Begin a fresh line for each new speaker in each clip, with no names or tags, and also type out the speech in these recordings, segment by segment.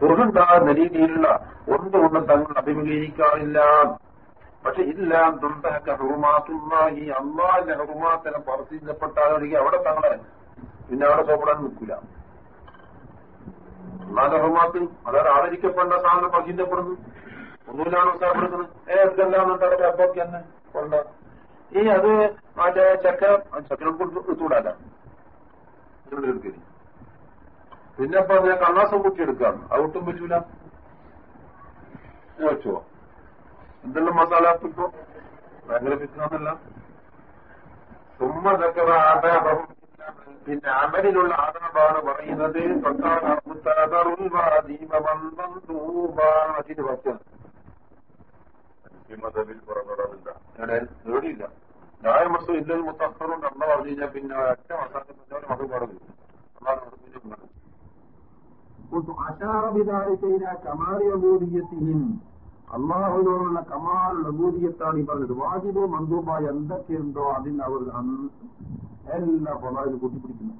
ദുർഗുണ്ടാകുന്ന രീതിയിലുള്ള ഒന്നുകൊണ്ടും തങ്ങൾ അഭിമുഖീകരിക്കാറില്ല പക്ഷെ ഇല്ലാം തുണ്ടൊക്കെ ഹുറുമാത്തുള്ളി അള്ളാഹിന്റെ ഹുറുമാത്തിനെ പറച്ചിപ്പെട്ടാലൊഴികെ അവിടെ തങ്ങളെ പിന്നെ അവിടെ സോപ്പിടാൻ നിൽക്കില്ല അള്ളാന്റെ ഹുറുമാത്ത് അതായത് ആദരിക്കപ്പെട്ട സാധനം പറച്ചിക്കപ്പെടുന്നു ഒന്നുമില്ലാണോ സാപ്പെടുന്നത് ഏ എന്തെല്ലാം അവിടെ അപ്പൊക്കെ എന്ന് കൊണ്ട. ഈ അത് മറ്റേ ചക്ക ചക്കനെ കൊടുത്തുകൂടാല എടുക്കൽ പിന്നെ ഇപ്പൊ ഞാൻ കണ്ണാസം കുട്ടി എടുക്കാം. അതൊട്ടും പറ്റൂല. വെച്ചോ. എന്തെല്ലാം മസാല ഇപ്പോ? ഭയങ്കര പിക്കുന്നല്ല സുമ്മതക്കറ ആദാപം പിന്നെ അമലിലുള്ള ആദാബാണ് പറയുന്നത്. അതിന് പറ്റും ഈ മതവിൽ പുറപ്പെടാറില്ല. ഞാൻ നേടിയില്ല ഞാൻ മസം ഇല്ലത് മുത്തഹറും കണ്ട പറഞ്ഞു കഴിഞ്ഞാൽ പിന്നെ ഒറ്റ മസാക്കി മത പറഞ്ഞു അതാണ്
ഉറപ്പിച്ചിട്ടുള്ളത് അള്ളാഹുവിനോടുള്ള കമാലുള്ള ബൂതിയത്താണ് ഈ പറഞ്ഞത്. വാജിബോ മന്ദൂബായ എന്തൊക്കെയുണ്ടോ അതിന് അവർ എല്ലാ പൊതാവിൽ കൂട്ടിപ്പിടിക്കുന്നു.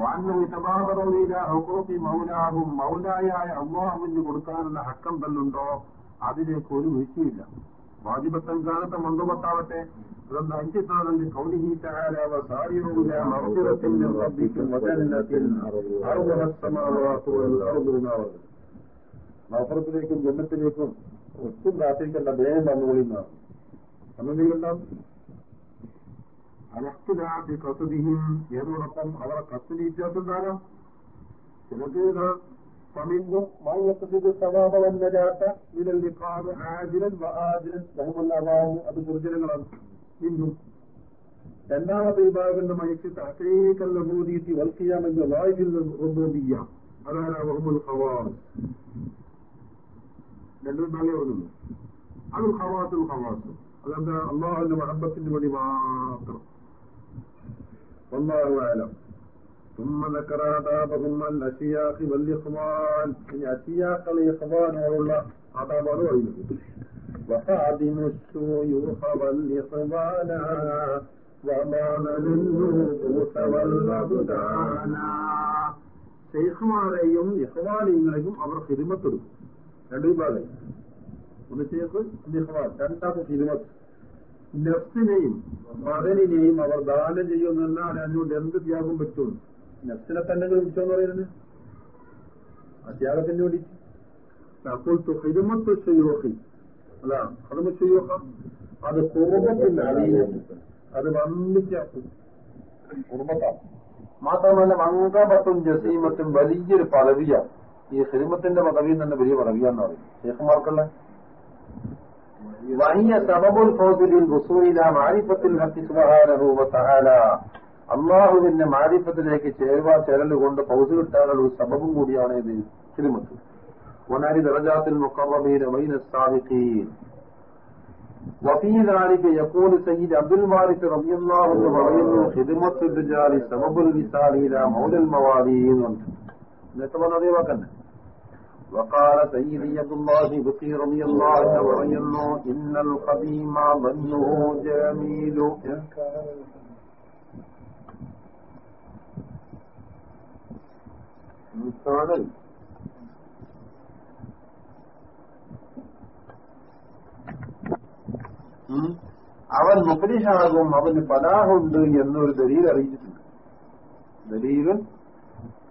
വാന്നവിതമാപറവില ഹുക്കോപ്പി മൗലാഹും അള്ളാഹുവിന് കൊടുക്കാനുള്ള ഹക്കം തന്നുണ്ടോ അതിലേക്ക് ഒരു വീഴ്ചയില്ല വാജിബത്തൻ കാലത്തെ നാർ നഫറത്തിലേക്കും ജന്നത്തിലേക്കും ഒട്ടും കാത്തിരിക്കേണ്ട ദേഹം വന്നുകൊള്ളുന്നതാണ് അനസ്തുലാത്തി കസുദിയും ഏതോടൊപ്പം അവരെ കത്തിന് ചിലത് فمنهم من يقصد الثواب والنجاة من اللقاء عاجلا وآجلا وهم الأعوام അത് ദുർജനങ്ങളാണ് മിന്നും രണ്ടാമത്തെ വിഭാഗത്തിന്റെ മയക്ക് തഹീക്കൽ ലഹൂദീത്തി വൽക്കിയാമെന്ന വായുവിൽ റുബൂബിയ്യ അതാണ് വഹുമുൽ ഖവാസ് രണ്ടും നാളെ പറഞ്ഞുള്ളൂ അത് ഖവാസുൽ ഖവാസ് അതെന്താ അള്ളാഹുവിന്റെ മഹബത്തിന് വേണ്ടി മാത്രം والله أعلم ثم ذكر آدابهم الأشياخ والإخوان يعني أشياخ الإخوان والله آداب പറയുന്നത് وخادم الشيوخ والإخوان وضان للنفوس والأبدان ഷെയ്ഖുമാരെയും ഇഹ്വാനിങ്ങളെയും അവർ ഹിരിമത്തെടുക്കും രണ്ട് വിഭാഗം ഒന്ന് ഷെയ്ഖ് ഒന്ന് ഇഹ്വാൻ രണ്ടാമത്തെ ഹിരിമത്ത് നെഫ്സിനെയും മകനിനെയും അവർ ദാനം ചെയ്യുമെന്നല്ലാതെ അതിനോട് എന്ത് ത്യാഗം പറ്റും നെഫ്സിനെ തന്നെ വിളിച്ചോന്ന് പറയുന്നത്? ആ ത്യാഗത്തിന് വേണ്ടി അപ്പോൾ ഹിരുമത്ത് ഷെയ്യോഹി അല്ല ഹൃമ ഷെയ്യോഹ അത് കുറുമത്തിന്റെ അറിയും അത് മാത്രമല്ല മങ്കപത്തും ജസീമത്തും വലിയൊരു പദവിയാണ് ഈ ഹിരുമത്തിന്റെ പദവി തന്നെ വലിയ പദവിയാന്ന് പറയും ഷേഖുമാർക്കുള്ള വലിയ സബബുൽ ഫോസിലിൽ വസൂലില മാരിഫത്തിൽ ഹത്തി സുബ്ഹാനഹു വതആല അള്ളാഹുവിന്റെ മാരിഫത്തിലേക്ക് ചേരുവാ ചേരല് കൊണ്ട് ഫൗസ് കിട്ടാനുള്ള ഒരു സബബും കൂടിയാണ് ഇത് ഹിരുമത്ത് ونار درجات المقربين بين الصادقين وفي ذلك يقول سيد عبد الوارث رضي الله عنه പറയുന്നു خدمة الرجال سبب الوصال إلى مولى الموالين നേരത്തെ പറഞ്ഞ അതേ വാക്കന്നെ وقال سيدي عبد الله بقي رضي الله عنه പറയുന്നു إن القديم ظنه جميل അവൻ മുപ്പരിഷാകും അവന് പലാഹുണ്ട് എന്നൊരു ദലീൽ അറിയിച്ചിട്ടുണ്ട്. ദലീൽ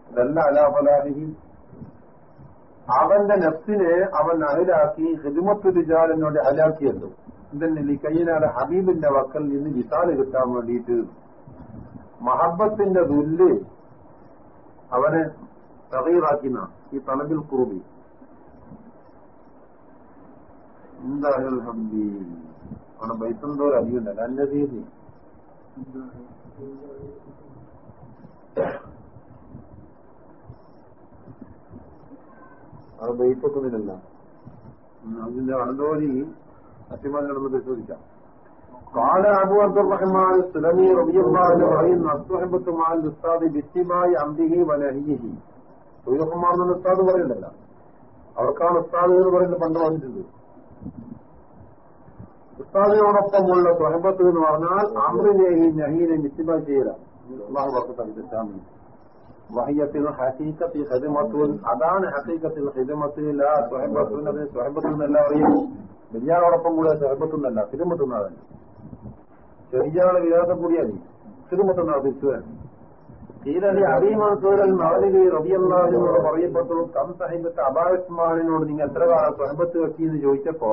അതല്ല അലാഫലാഹി അവന്റെ നഫ്സിനെ അവൻ അഹിലാക്കി ഹിദ്മത്ത് രിജാൽ അലാക്കിയല്ലോ അഹലാക്കിയല്ലോ ഈ കയ്യനാട് ഹബീബിന്റെ വക്കൽ നിന്ന് വിസാൽ കിട്ടാൻ വേണ്ടിയിട്ട് മഹബത്തിന്റെ ദുല്ല് അവനെ തകീറാക്കിന ഈ തലബിൽ കുറുബി എന്താ ഹബീ അവിടെ ബൈത്തെന്തോ ഒരു അധികമുണ്ട് അല്ല തീയതി അത് ബൈത്തൊക്കുന്നില്ല അതിന്റെ അണന്തോലി അത്തിമാൻ കിടന്ന് പരിശോധിക്കാം قال أبو عبد الرحمن السلمي رضي الله عنه പറയുന്നു അസ്വഹബത്ത് മാൽ ഉസ്താദ് ബിത്തിബായി അംദിഹി വനഹിഹി സൂര്യകുമാർ എന്ന് ഉസ്താദ് പറയണ്ടല്ല. അവർക്കാണ് ഉസ്താദ് എന്ന് പറയുന്നത് പണ്ട് വന്നിട്ടുണ്ട് ഉസ്താദിനോടൊപ്പമുള്ള സ്വഹബത്ത് എന്ന് പറഞ്ഞാൽ അമൃനെയും നഹീനെ നിശ്ചിത ചെയ്യലാണ് അതാണ് ഹസീക്കത്തിൽ ഹിദമത്തിൽ സ്വഹബത്തുന്നത് സ്വഹബത്തുന്നല്ല അറിയും. വലിയാളോടൊപ്പം കൂടെ സ്വഹബത്തുന്നല്ല തിരുമത്തുന്നതല്ല ചെറിയ വിരോധം കൂടിയാൽ തിരുമത്തുന്ന തിരിച്ചുവരാൻ തീരലി അബീമസൂരൽ മാലികി റബിയല്ലാഹിനോട് പറയപ്പെട്ടു കം സഹിബത്ത് അബാസ്മാനിനോട് നിങ്ങൾ എത്ര കാലം സ്വഹബത്ത് വെക്കിയെന്ന് ചോദിച്ചപ്പോ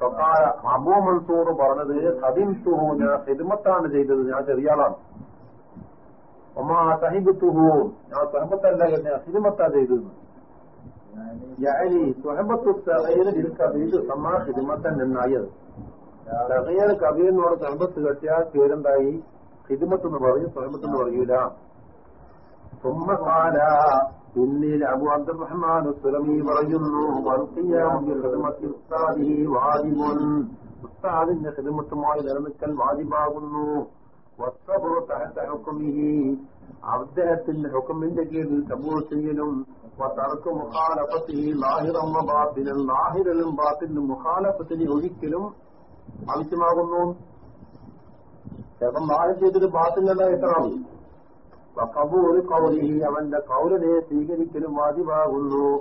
തൊക്കാല അബൂ മൻസൂർ പറഞ്ഞത് ഹദിം തുഹു ഞാൻ ഹിദ്മത്താണ് ചെയ്തത് ഞാൻ ചെറിയാളാണ് ഒമാ സഹിബത്തുഹു ഞാൻ സ്വഹബത്തല്ല ഞാൻ ഹിദ്മത്താ ചെയ്തത് يعني صحبة الصغير بالكبير സമാ ഹിദ്മത്തൻ എന്നായത് സഹീർ കബീറിനോട് സഹബത്ത് കെട്ടിയാൽ പേരെന്തായി ഹിദ്മത്ത് എന്ന് പറയും സ്വഹബത്ത് എന്ന് പറയൂല ثم قال പിന്നീട് അബു അബ്ദുറഹ്മാൻ സുലമി പറയുന്നു. ഉസ്താദിന്റെ ഹിദമത്തുമായി നിലനിൽക്കൽ വാജിബാകുന്നു. അദ്ദേഹത്തിന്റെ ഹുക്കമിന്റെ കീഴിൽ കബൂൾ ചെയ്യലും. തറക്ക് മുഖാലപ്പത്തിൽ ലാഹിറം ബാത്തിലും ലാഹിരലും ബാത്തിലും മുഖാലപ്പത്തിന് ഒഴിക്കലും ആവശ്യമാകുന്നു. ചേട്ടൻ നാളെ ചെയ്തിട്ട് ബാത്തിലല്ല എത്ര കൗലിഹി അവന്റെ കൗലിനെ സ്വീകരിക്കലും വാജിബാകുന്നു.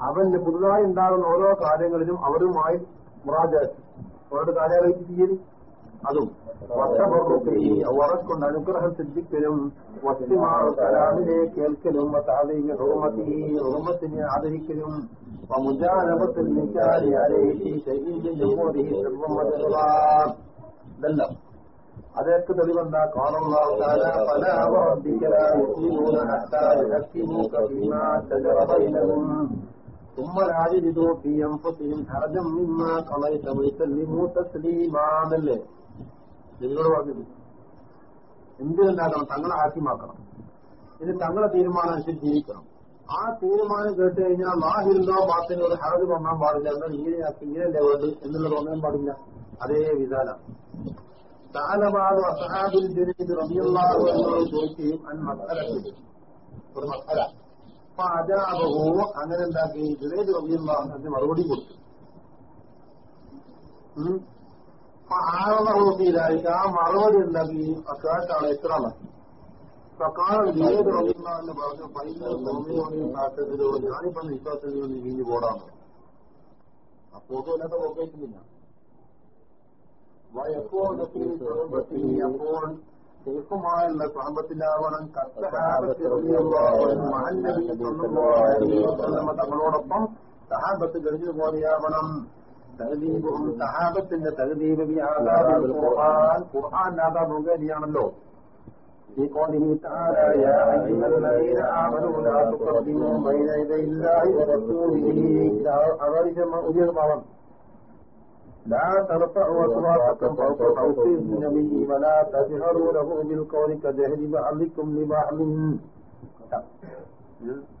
അവന്റെ പുതുതായി ഉണ്ടാകുന്ന ഓരോ കാര്യങ്ങളിലും അവരുമായി അവരുടെ കാര്യമായിട്ട് ചെയ്യൽ അതും. ഉറക്കൊണ്ട് അനുഗ്രഹം സിദ്ധിക്കലും കലാമിനെ കേൾക്കലും ഹുമത്തിനെ ആദരിക്കലും ഇതെല്ലാം. അതൊക്കെ തെളിവെന്താ കാണുന്ന പല ثم لا يجدوا في أنفسهم حرجا مما قضيت ويسلموا تسليما എന്നല്ലേ നിങ്ങളോട് പറഞ്ഞത് എന്തിനുണ്ടാക്കണം തങ്ങളെ ആക്കിമാക്കണം ഇത് തങ്ങളെ തീരുമാനം അനുസരിച്ച് ജീവിക്കണം ആ തീരുമാനം കേട്ട് കഴിഞ്ഞാൽ ലാഹിറിനോ ബാത്തിനോ ഒരു ഹറജ് തോന്നാൻ പാടില്ല എന്നാൽ ഇങ്ങനെ ഇങ്ങനെയല്ലേ വേണ്ടത് എന്നുള്ളത് തോന്നാൻ പാടില്ല അതേ വിധാനം അസഹാബിൽ ജനീദ് റബിയുള്ളാഹു എന്നോട് ചോദിക്കുകയും അൻ മസലത്തിൽ ഒരു മസല അപ്പൊ അജാബഹോ അങ്ങനെ എന്താക്കി ജുനൈദ് റബിയുള്ളാഹു അതിന് മറുപടി കൊടുത്തു. ആറോക്കിയിലായിട്ട് ആ മറുപടി എന്താക്കി എത്ര ആളാക്കി സക്കാലം ജുനൈദ് റബിയുള്ളാഹു എന്ന് പൈസ ഞാനിപ്പം വിശ്വാസത്തിൽ നിന്ന് വീഞ്ഞു പോടാന്ന്. അപ്പോ ഇല്ലാത്ത പോക്കേറ്റില്ല വയപ്പോൾ അപ്പോൾ ശേഷമായുള്ള സാമ്പത്തിലാവണം തങ്ങളോടൊപ്പം സഹാബത്ത് കഴിഞ്ഞു പോലെയാവണം തഹദീബും സഹാബത്തിന്റെ തഹദീബ് ഖുർആൻ ഖുർആൻ ആദാ മുഖേനയാണല്ലോ في قوله تعالى يا أيها الذين آمنوا لا تقدموا بين يدي الله ورسوله أغرج ما أجر لا ترفعوا أصواتكم فوق صوت النبي ولا تجهروا له بالقول كجهر بعضكم لبعض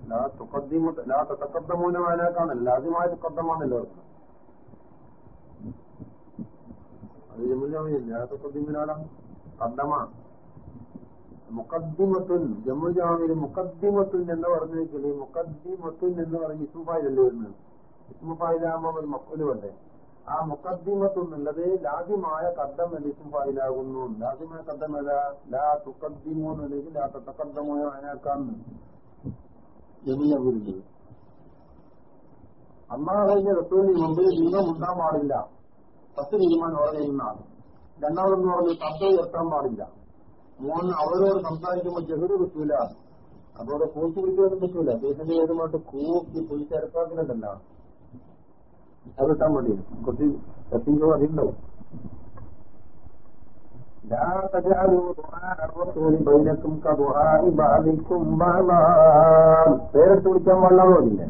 لا تقدموا لا تتقدمون معنا كان لازم آية تقدمان الأرض لا تقدمون على قدم മുക്കദ്ദിമത്തുൻ ജമ്മുജാമിൽ മുക്കദ്ദിമത്തുൻ എന്ന് പറഞ്ഞെങ്കിൽ മുക്കദ്ദിമത്തുൻ എന്ന് പറഞ്ഞ് ഇസ്മുഫായിലല്ലേ വരുന്നത് ഇസ്മുഫായിലാകുമ്പോൾ മക്കള് വേണ്ടേ ആ മുക്കദ്ദിമത്ത് എന്നുള്ളത് ലാദ്യമായ കദ്ദം എന്നിട്ടും ഫായിലാകുന്നു. ലാദ്യമായ കദ്ദം ഏതാ ലാ തുക്കദ്ദിമോ എന്നുണ്ടെങ്കിൽ ലാ തക്കദ്ദമോ അതിനേക്കാന്ന് ജമിയ അന്നാ കഴിഞ്ഞ റസൂലിന് മുമ്പിൽ ദീപം ഉണ്ടാൻ പാടില്ല. പത്ത് തീരുമാനം പറയുന്നതാണ് രണ്ടാമതെന്ന് പറഞ്ഞ് ശബ്ദം ഉയർത്താൻ പാടില്ല. മൂന്ന് അവരോട് സംസാരിക്കുമ്പോൾ ജഹുര് കിട്ടൂല. അതോടെ കൂട്ടി പിടിക്കാനും പറ്റൂല. ദേശത്തിന്റെ ഏതുമായിട്ട് കൂക്കി പൊളിച്ചരപ്പാക്കുന്നുണ്ടല്ലോ അത് കിട്ടാൻ വേണ്ടി കുറച്ച് എത്തിങ്കോ അതിണ്ടാവും പേരെടുത്ത് വിളിക്കാൻ പാടില്ല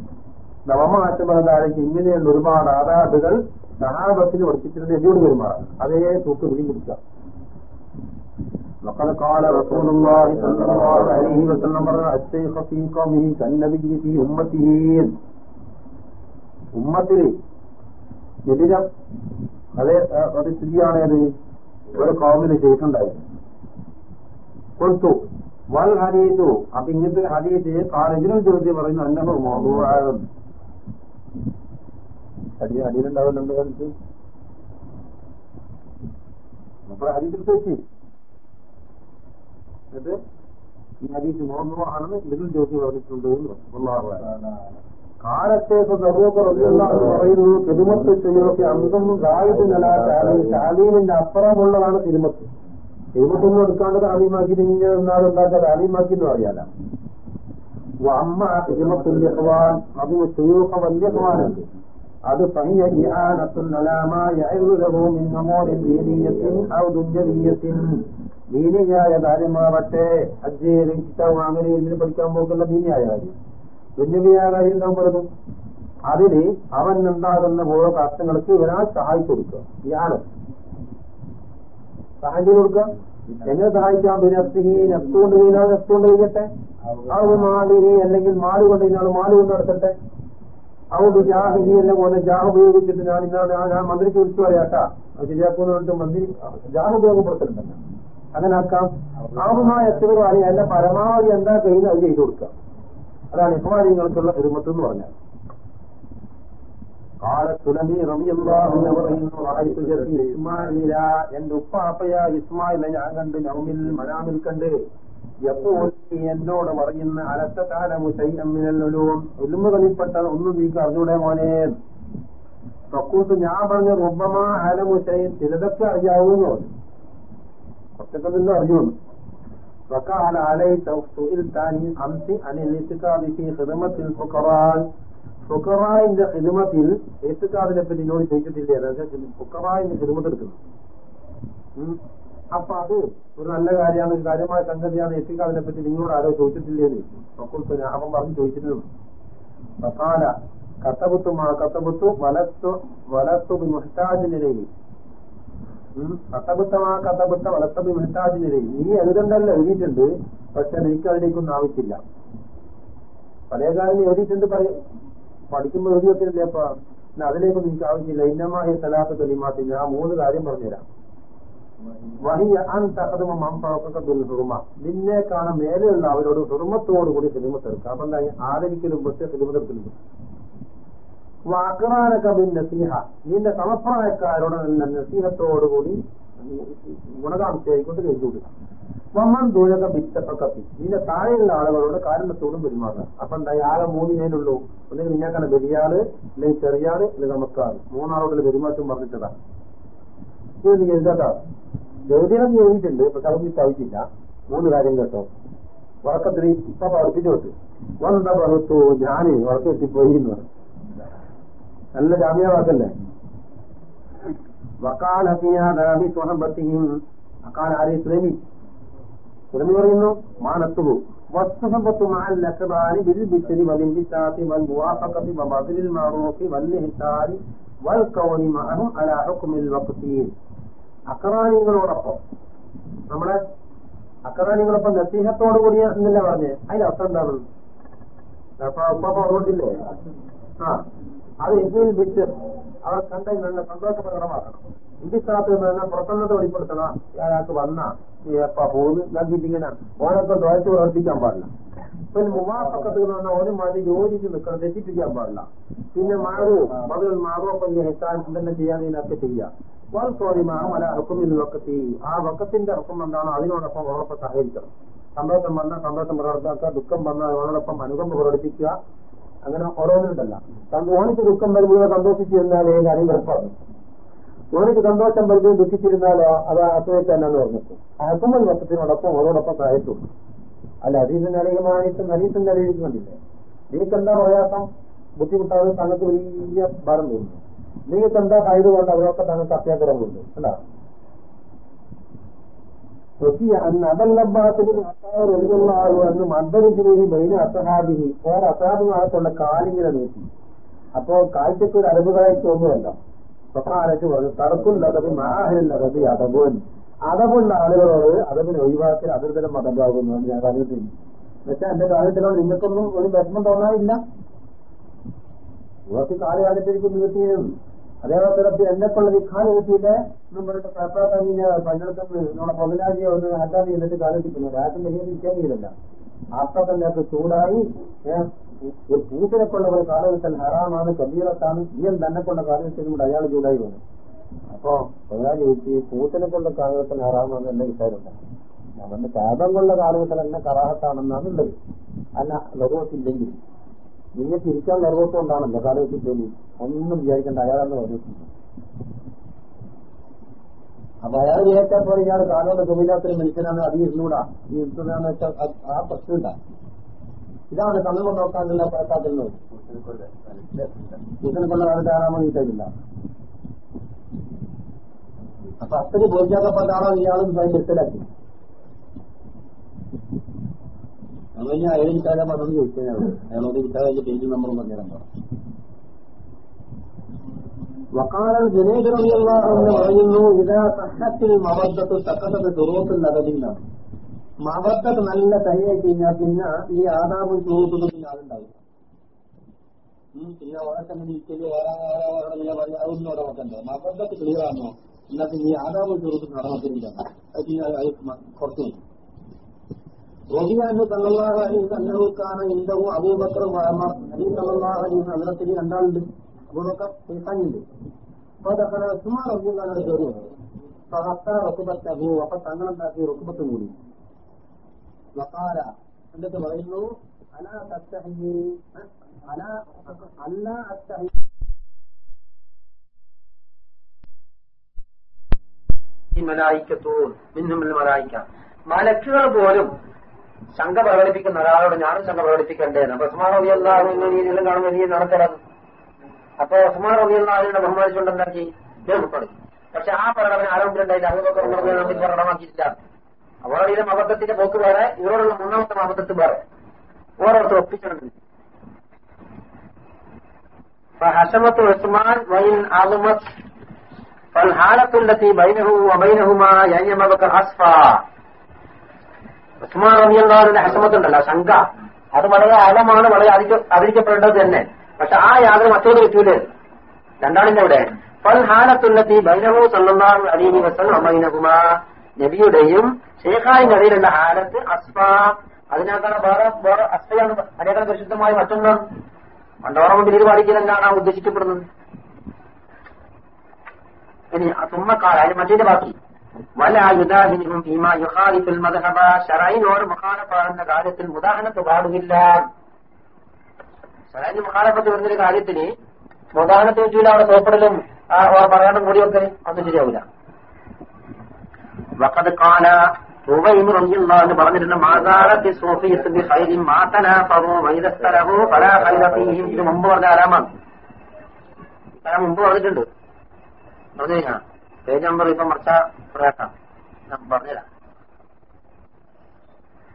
നവമാറ്റബാധാരയ്ക്ക് ഇങ്ങനെയുള്ള ഒരുപാട് ആരാധകൾ സഹാബത്തിന് പഠിപ്പിച്ചിട്ടുണ്ട് എതിയോട് പെരുമാറാം അതേ തൂക്ക് പിടി പിടിക്കാം وقد قال رسول الله صلى الله عليه وسلم الشيخ في قومه كالنبي في أمته ഉമ്മത്തിൽ എതിരം അതേ അത് സ്ഥിതിയാണേത് ഒരു കോമിന് ചെയ്തിട്ടുണ്ടായിരുന്നു കൊടുത്തു വൽ ഹരീതു അപ്പൊ ഇങ്ങനത്തെ ഹരീത് കാലെങ്കിലും ചോദ്യം പറയുന്നു അന്നഹു മോഹുവാകും അടി അടിയിലുണ്ടാവുന്നുണ്ട് കാലത്ത് അപ്പൊ ഹരി വെച്ച് എന്നിട്ട് ഈ ഹരീത് മോഹമാണെന്ന് ഇതിൽ ചോദ്യം പറഞ്ഞിട്ടുണ്ട് എന്ന് അള്ളാഹു കാലത്തേക്ക് സർവ പറയുന്നു തിരുമത്ത് ചെയ്യൊക്കെ അന്തം ഗായത്തിനല്ല താലീമിന്റെ അപ്പുറമുള്ളതാണ് തിരുമത്ത്. തിരുമത്തൊന്നും എടുക്കാണ്ട് താലീമാക്കി ഇങ്ങനെ നിന്നാലും ഉണ്ടാക്കുക. താലീമാക്കി എന്ന് പറയാല അമ്മ തിരുമത്തിന്റെ ഹവാൻ അത് ശുയൂഹ വലിയ ഹവാനുണ്ട് അത് ദീനിയായ കാര്യമാവട്ടെ. ഹജ്ജ് കിതാബ് അങ്ങനെ ഇതിന് പഠിക്കാൻ പോകുന്ന ദീനിയായ കാര്യം. ദുന്യവിയായ കാര്യം പറഞ്ഞു അതിന് അവൻ ഉണ്ടാകുന്ന ഓരോ കഷ്ടങ്ങൾക്ക് ഇവനാൾ സഹായിച്ചു കൊടുക്കുക. ഇയാൾ. സഹായം ചെയ്ത് കൊടുക്കുക. എങ്ങനെ സഹായിക്കാം? ബിനഫ്സിഹി നെത്തുകൊണ്ട് കഴിഞ്ഞാൽ നെത്തുകൊണ്ട് കഴിയട്ടെ അത് മാലിനി അല്ലെങ്കിൽ മാൽ കൊണ്ട് കഴിഞ്ഞാൽ മാൽ കൊണ്ട് നടത്തട്ടെ? അവത് ജാഹിഹി എല്ലാം പോലെ ജാഹ് ഉപയോഗിച്ചിട്ട് ഞാൻ ഇന്നാണ് ഞാൻ മന്ത്രിക്ക് വിളിച്ചു പറയാട്ടാ. അത് ശരിയാക്കുന്ന പറഞ്ഞിട്ട് മന്ത്രി ജാഹ് ഉപയോഗപ്പെടുത്തുന്നുണ്ടല്ലോ അങ്ങനെ ആക്കാം. ആവുമായ എത്തുക അറിയാം എന്റെ പരമാവധി എന്താ കഴിയുന്നത് അത് ചെയ്തു കൊടുക്കുക. അതാണ് ഇസ്ലാമിയങ്ങൾക്കുള്ള ഒരുമത്ത് എന്ന് പറഞ്ഞാൽ കാലത്തുലമി റബിയല്ലാഹു പറയുന്നു "റഅയ്തു ജസി ഇസ്മായില എന്റെ ഉപ്പാപ്പയ ഇസ്മായിലെ ഞാൻ കണ്ട് നൗമിൽ മനാമിൽ കണ്ട്. എപ്പോ എന്നോട് പറയുന്ന അലത്ത കാലമു ശൈഅമ്മിനല്ലും കളിപ്പെട്ട ഒന്നും നീക്ക് അറിഞ്ഞൂടെ മോനെ? പ്രക്കൂത്ത് ഞാൻ പറഞ്ഞ റുബമാ ആലമു ശൈ ചിലതൊക്കെ അറിയാവൂന്ന് പറഞ്ഞു കുറച്ചൊക്കെ നിന്നും അറിഞ്ഞുള്ളൂ وقال عليك سئلتني أمس عن الاتكاد في خدمة الفقراء ഫുക്കറായിന്റെ ഹിദമത്തിൽ എത്തുക്കാതിനെ പറ്റി എന്നോട് ചോദിച്ചിട്ടില്ലേ അതായത് ഫുക്കറായിന്റെ ഹിദമത്ത് എടുക്കുന്നു ഉം. അപ്പൊ അത് ഒരു നല്ല കാര്യമാണ് ഒരു കാര്യമായ സംഗതിയാണ് എത്തിക്കാതിനെ പറ്റി നിങ്ങളോട് ആരോ ചോദിച്ചിട്ടില്ലേന്ന് അപ്പോൾ ഞാൻ അവൻ പറഞ്ഞു ചോദിച്ചിരുന്നു ഫക്കാല കത്തബുത്തു മാ കത്തബുത്തു വലത്തു വലത്തു മുഹ്താജിനിരയിൽ കത്തബുത്തമാ കഥബുദ്ധം വലത്തബി മുഹ്താജിനിരയിൽ നീ എഴുതണ്ടല്ല എഴുതിയിട്ടുണ്ട്. പക്ഷെ നിനക്ക് അതിലേക്കൊന്നും ആവശ്യമില്ല. പഴയ കാലം എഴുതിയിട്ടുണ്ട് പറയും പഠിക്കുമ്പോൾ എഴുതി വെക്കുന്നില്ലേ അപ്പൊ? അതിലേക്കൊന്നും എനിക്ക് ആവശ്യമില്ല. ഇന്നമായ സ്ഥലത്ത് കലിമാത്തി ഞാൻ മൂന്ന് കാര്യം പറഞ്ഞുതരാം. വലിയ അൻ തകതുമ മംഫിൽ ഹുറുമ. നിന്നെ കാണാൻ മേലെയുള്ള അവരോട് ഹുറുമത്തോടുകൂടി സിനിമ എടുക്കുക. അപ്പൊ എന്താ ആദരിക്കലും പക്ഷേ സിനിമത്ത് വാക്കറാനൊക്കെ നസീഹ. നിന്റെ സമപ്രായക്കാരോട് നല്ല നസീഹത്തോടുകൂടി ഗുണകാംക്ഷയായിക്കൊണ്ട് കഴിച്ചു കൊടുക്കുക. വമ്മൻ ദൂരക ബിത്തപ്പക്കത്തി നിന്റെ താഴെയുള്ള ആളുകളോട് കാരണത്തോടും പെരുമാറുക. അപ്പൊ എന്താ ആകെ മൂന്നിനേനുള്ളൂ ഒന്നെങ്കിൽ നിങ്ങൾക്കാണ് വലിയാൾ അല്ലെങ്കിൽ ചെറിയാൾ അല്ലെങ്കിൽ നമസ്കാരം. മൂന്നാളോടുള്ള പെരുമാറ്റം പറഞ്ഞിട്ടതാ. ഇത് നീ എഴുതാട്ടാ. ചോദ്യം ചോദിച്ചിട്ടുണ്ട് പക്ഷെ അതൊന്നും ആവശ്യമില്ല. മൂന്ന് കാര്യം കേട്ടോ. ഉറക്കത്തിൽ ഇപ്പൊ പഠിപ്പിച്ചു വിട്ടു വന്ന പറഞ്ഞു ഞാൻ ഉറക്കെത്തിപ്പോയി എന്ന് പറഞ്ഞു. നല്ല ജാമ്യ വാക്കല്ലേ വക്കാല ഫിയാദാബി സ്വഹബത്തിയും അക്കാല ആരെ ശ്രമി പറയുന്നു മാനത്തുവു അക്രാനികളോടൊപ്പം നമ്മളെ അക്രാനികളൊപ്പം നസീഹത്തോടു കൂടിയ എന്നല്ലേ പറഞ്ഞേ? അതിന്റെ അർത്ഥം എന്താണ് ഉപ്പ പറഞ്ഞിട്ടില്ലേ ആ. അത് ഇന്ത്യയിൽ വിറ്റ് അവർ കണ്ടതിൽ നല്ല സന്തോഷപ്രകടമാക്കണം. എന്ന് പറഞ്ഞാൽ പ്രസന്നത വെളിപ്പെടുത്തണം. അയാൾക്ക് വന്ന എപ്പ പോന്ന് നൽകിയിട്ടിങ്ങനെ ഓനൊക്കെ ദ്വയത്ത് പ്രവർത്തിക്കാൻ പാടില്ല. പിന്നെ മുവാഫക്കത്ത് എന്ന് പറഞ്ഞാൽ മതി വേണ്ടി യോജിച്ച് നിൽക്കണം തെറ്റിപ്പിക്കാൻ പാടില്ല. പിന്നെ മാറു മകൾ മാറോപ്പം ഹിസാൻ തന്നെ ചെയ്യാൻ ഇതിനൊക്കെ ചെയ്യാം ആ വക്കത്തിന്റെ ഹുക്കം എന്താണ്? അതിനോടൊപ്പം ഓടൊപ്പം സഹകരിക്കണം. സന്തോഷം വന്നാൽ സന്തോഷം പ്രകടിപ്പിക്കുക ദുഃഖം വന്നാൽ അവനോടൊപ്പം അനുകമ്പ പ്രകടിപ്പിക്കുക അങ്ങനെ ഓരോന്നുണ്ടല്ല. ഓനിക്ക് ദുഃഖം വരുന്നത് സന്തോഷിച്ചു എന്നാൽ ഏത് കാര്യം വെറുപ്പാണ് ഓനിക്ക് സന്തോഷം വരുമ്പോൾ ദുഃഖിച്ചിരുന്നാലോ അത് അസുഖത്തെ തന്നെ പറഞ്ഞിട്ട് ഹക്കുമൽ വക്കത്തിനോടൊപ്പം ഓരോടൊപ്പം സഹായിച്ചു അല്ല അതീസിന്റെ അലയുമായിട്ടും ഹരീസിന്റെ അലയിക്കുന്നില്ലേ നിങ്ങൾക്ക് എന്താ പ്രയാസം ബുദ്ധിമുട്ടാതെ തങ്ങൾക്ക് വലിയ ഭാരം തോന്നുന്നു നിങ്ങൾക്ക് എന്താ കഴിവ് കൊണ്ട് അവരൊക്കെ തങ്ങൾക്ക് അത്യാഗ്രഹമുണ്ട് അല്ല അന്ന് അതല്ലബാത്തിന് അന്ന് മദ്ദരിച്ചിലേക്ക് ബൈന അസഹാബിഹി വേറെ അസഹാബിമാർക്കുള്ള കാലിങ്ങനെ നീട്ടി അപ്പോ കാഴ്ചക്ക് ഒരു അറിവുകളായി തോന്നുമല്ലോ. സ്വഭാരക്ക് പറഞ്ഞു തറക്കുള്ളതത് അതത് അതബോൻ അതവുള്ള ആളുകളോട് അതവിനെ ഒഴിവാക്കി അതിർതരം മതമാകുന്നു ഞാൻ പറഞ്ഞിട്ടില്ല എന്നുവെച്ചാൽ എന്റെ കാര്യത്തിനോട് നിങ്ങൾക്കൊന്നും ഒരു വിഷമം തോന്നാനില്ല നിങ്ങൾക്ക് കാൽ കാലത്തേക്ക് നീട്ടിയിരുന്നു അതേപോലെ എന്നെ കൊള്ളത് ഈ കാൽ കിട്ടിയില്ലേ നമ്മളുടെ പേപ്പാത്തങ്ങനെ പഞ്ചെടുക്കുന്ന നമ്മുടെ പൊതലാജിയെ ഒന്ന് അല്ലാതെ എന്നിട്ട് കാലെത്തിക്കുന്നു രാജ്യം വലിയ വിഷയമില്ല ആസ്താ തന്നെ ചൂടായി. ഒരു പൂത്തിനെ കൊണ്ടവർ കാലഘട്ടം ഹറാമാണ്. കബീറത്താണ്. ഈ തന്നെ കൊണ്ട കാലഘട്ടത്തിൽ കൂടെ അയാൾ ചൂടായി വന്നു അപ്പൊ ഒരാൾ ചോദിച്ചു പൂത്തിനെ കൊണ്ട കാലഘട്ടം ഹറാമാണ് എന്റെ വിചാരമുണ്ട് അവന്റെ കാബം കൊള്ള കാലഘട്ടം തന്നെ കറാഹത്താണെന്നാണ് ഉള്ളത്. അല്ല ലഘുവത്തില്ലെങ്കിൽ നിങ്ങൾ തിരിച്ചാൽ ലഘുവത്വം ഉണ്ടാണല്ലോ കാലത്തിൽ ജോലി ഒന്നും വിചാരിക്കേണ്ട അയാളെന്ന് പറഞ്ഞിട്ടുണ്ട് അപ്പൊ അയാൾ വിചാരിച്ചാൽ പോലെ ഇയാൾ കാലോടെ സുഖമില്ലാത്തൊരു മനുഷ്യനാണ് അത് ഇരുന്നൂടാ. ഈ ഇരുന്നൂടാന്ന് വെച്ചാൽ ആ പ്രശ്നമില്ല. ഇതാണ് കണ്ണു നോക്കാനുള്ള പഴക്കാത്തിരുന്നത്. ഇതിനെ കൊണ്ട് കാലത്ത് ആരാമോ നീട്ടില്ല അപ്പൊ അത്തരം ബോധിച്ചാക്കപ്പെട്ട ആളോ ഇയാളും സ്വയം നിർത്തലാക്കി അത് കഴിഞ്ഞാൽ അയാൾ ഇട്ടാലും പറഞ്ഞു ചോദിച്ചാൽ അയാളോട് അതിന്റെ പേജ് നമ്പർ പറഞ്ഞുതരാൻ പറഞ്ഞു. വക്കാലൽ ജനേജ് റളിയല്ലാഹു അൻഹു പറയുന്നു ഇതാ സഹത്തിൽ മവദ്ദത്ത് തക്കത്തത് ദുറൂത്തുൽ നദലിന്നാണ് മവദ്ദത്ത് നല്ല തയ്യായി കഴിഞ്ഞാൽ പിന്നെ ഈ ആദാബും സുഹൃത്തും പിന്നെ അതുണ്ടാവും പിന്നെ വേറെ തന്നെ ഇരിക്കൽ അതൊന്നും അവിടെ വെക്കണ്ട. മവദ്ദത്ത് ക്ലിയർ ആണോ? എന്നാൽ പിന്നെ ഈ ആദാബും സുഹൃത്തും നടന്നിട്ടില്ല. അത് പിന്നെ കുറച്ച് മതി. റബിയാനു അബൂബക്കർ റുക്കുബത്തും കൂടി വക്കാല എന്നിട്ട്
മലായിക്ക. മലക്കുകൾ പോലും ശങ്ക പ്രകടിപ്പിക്കുന്ന ഒരാളോട് ഞാനും ശങ്ക പ്രകടിപ്പിക്കണ്ടേന്ന് അപ്പൊ ഉസ്മാൻ റബി അള്ളാഹു രീതിയിലും കാണുന്ന രീതി നടത്തരുത് അപ്പൊ ഉസ്മാൻ റബി അള്ളാഹുവിനെ ബഹുമാനിച്ചുകൊണ്ട് എന്താക്കി തുടങ്ങി പക്ഷെ ആ പ്രകടനം ആരോഗ്യമുണ്ടായില്ല അബൂബക്കർ ഉമർ റളിയല്ലാഹു അൻഹു പ്രകടമാക്കിയിട്ടില്ല അവരുടെ മബദ്ധത്തിന്റെ പോക്ക് വേറെ ഇവരോടുള്ള മൂന്നാമത്തെ മബദ്ധത്ത് വേറെ ഓരോരുത്തർ ഒപ്പിച്ചിട്ടുണ്ട് فحسمت عثمان وإن عظمت فالحالة التي بينه وبينهما يعني بكر أصفى ഉസ്മാൻ റബിയല്ലാറിന്റെ ഹസമത്തുണ്ടല്ലോ ശങ്ക. അത് വളരെ ആഴമാണ് വളരെ അധിക അറിയിക്കപ്പെടേണ്ടത് തന്നെ. പക്ഷെ ആ യാതൊരു മറ്റൊരു പറ്റൂലേ രണ്ടാളിന്റെ അവിടെ ഫൽഹാനത്തുല്ലത്തി ബൈനഹു സല്ലല്ലാഹു അലൈഹി വസല്ലം ബൈനഹുമാ. നബിയുടെയും ഷേഖായി നദിയിലുള്ള ഹാലത്ത് അസ്ഫ. അതിനേക്കാൾ വേറെ വേറെ അസ്ഫയാണ് അതിനേക്കാൾ പരിശുദ്ധമായ മറ്റൊന്ന് പണ്ടോറം പേര് പാലിക്കലെന്നാണ് ആ ഉദ്ദേശിക്കപ്പെടുന്നത്. ഇനി തുമ്മക്കാല അതിന് മറ്റേ ബാക്കി. വല യുദാഹിനും ഭീമ യുഹാദിഫുൽ മദഹബ. ഷറൈനോട് മുഖാനപ്പാടുന്ന കാര്യത്തിൽ ഉദാഹരണത്ത് പാടുന്നില്ല. ഷറൈന് മുഖാനപ്പത്ത് വരുന്നൊരു കാര്യത്തിന് ഉദാഹരണത്തെ പറ്റിയില്ല അവിടെ ഓ, പറയാനും കൂടിയൊക്കെ ഒന്നും ശരിയാവില്ല വക്കത് കാല ഉവൈമു റളിയല്ലാഹു അൻഹു പറഞ്ഞിട്ടുണ്ട് മാസാലത്തി സൂഫിയത്ത് ബി ഖൈരിൻ മാ തനാഫറു വൈദസ്തലഹു ഫലാ ഖൈറ ഫീഹിം. ഇത് മുമ്പ് പറഞ്ഞ ആരാമാണ് മുമ്പ് പറഞ്ഞിട്ടുണ്ട്? പറഞ്ഞു പേജ് നമ്പർ ഇപ്പൊ മറച്ച പ്രയാസം. ഞാൻ പറഞ്ഞുതരാം.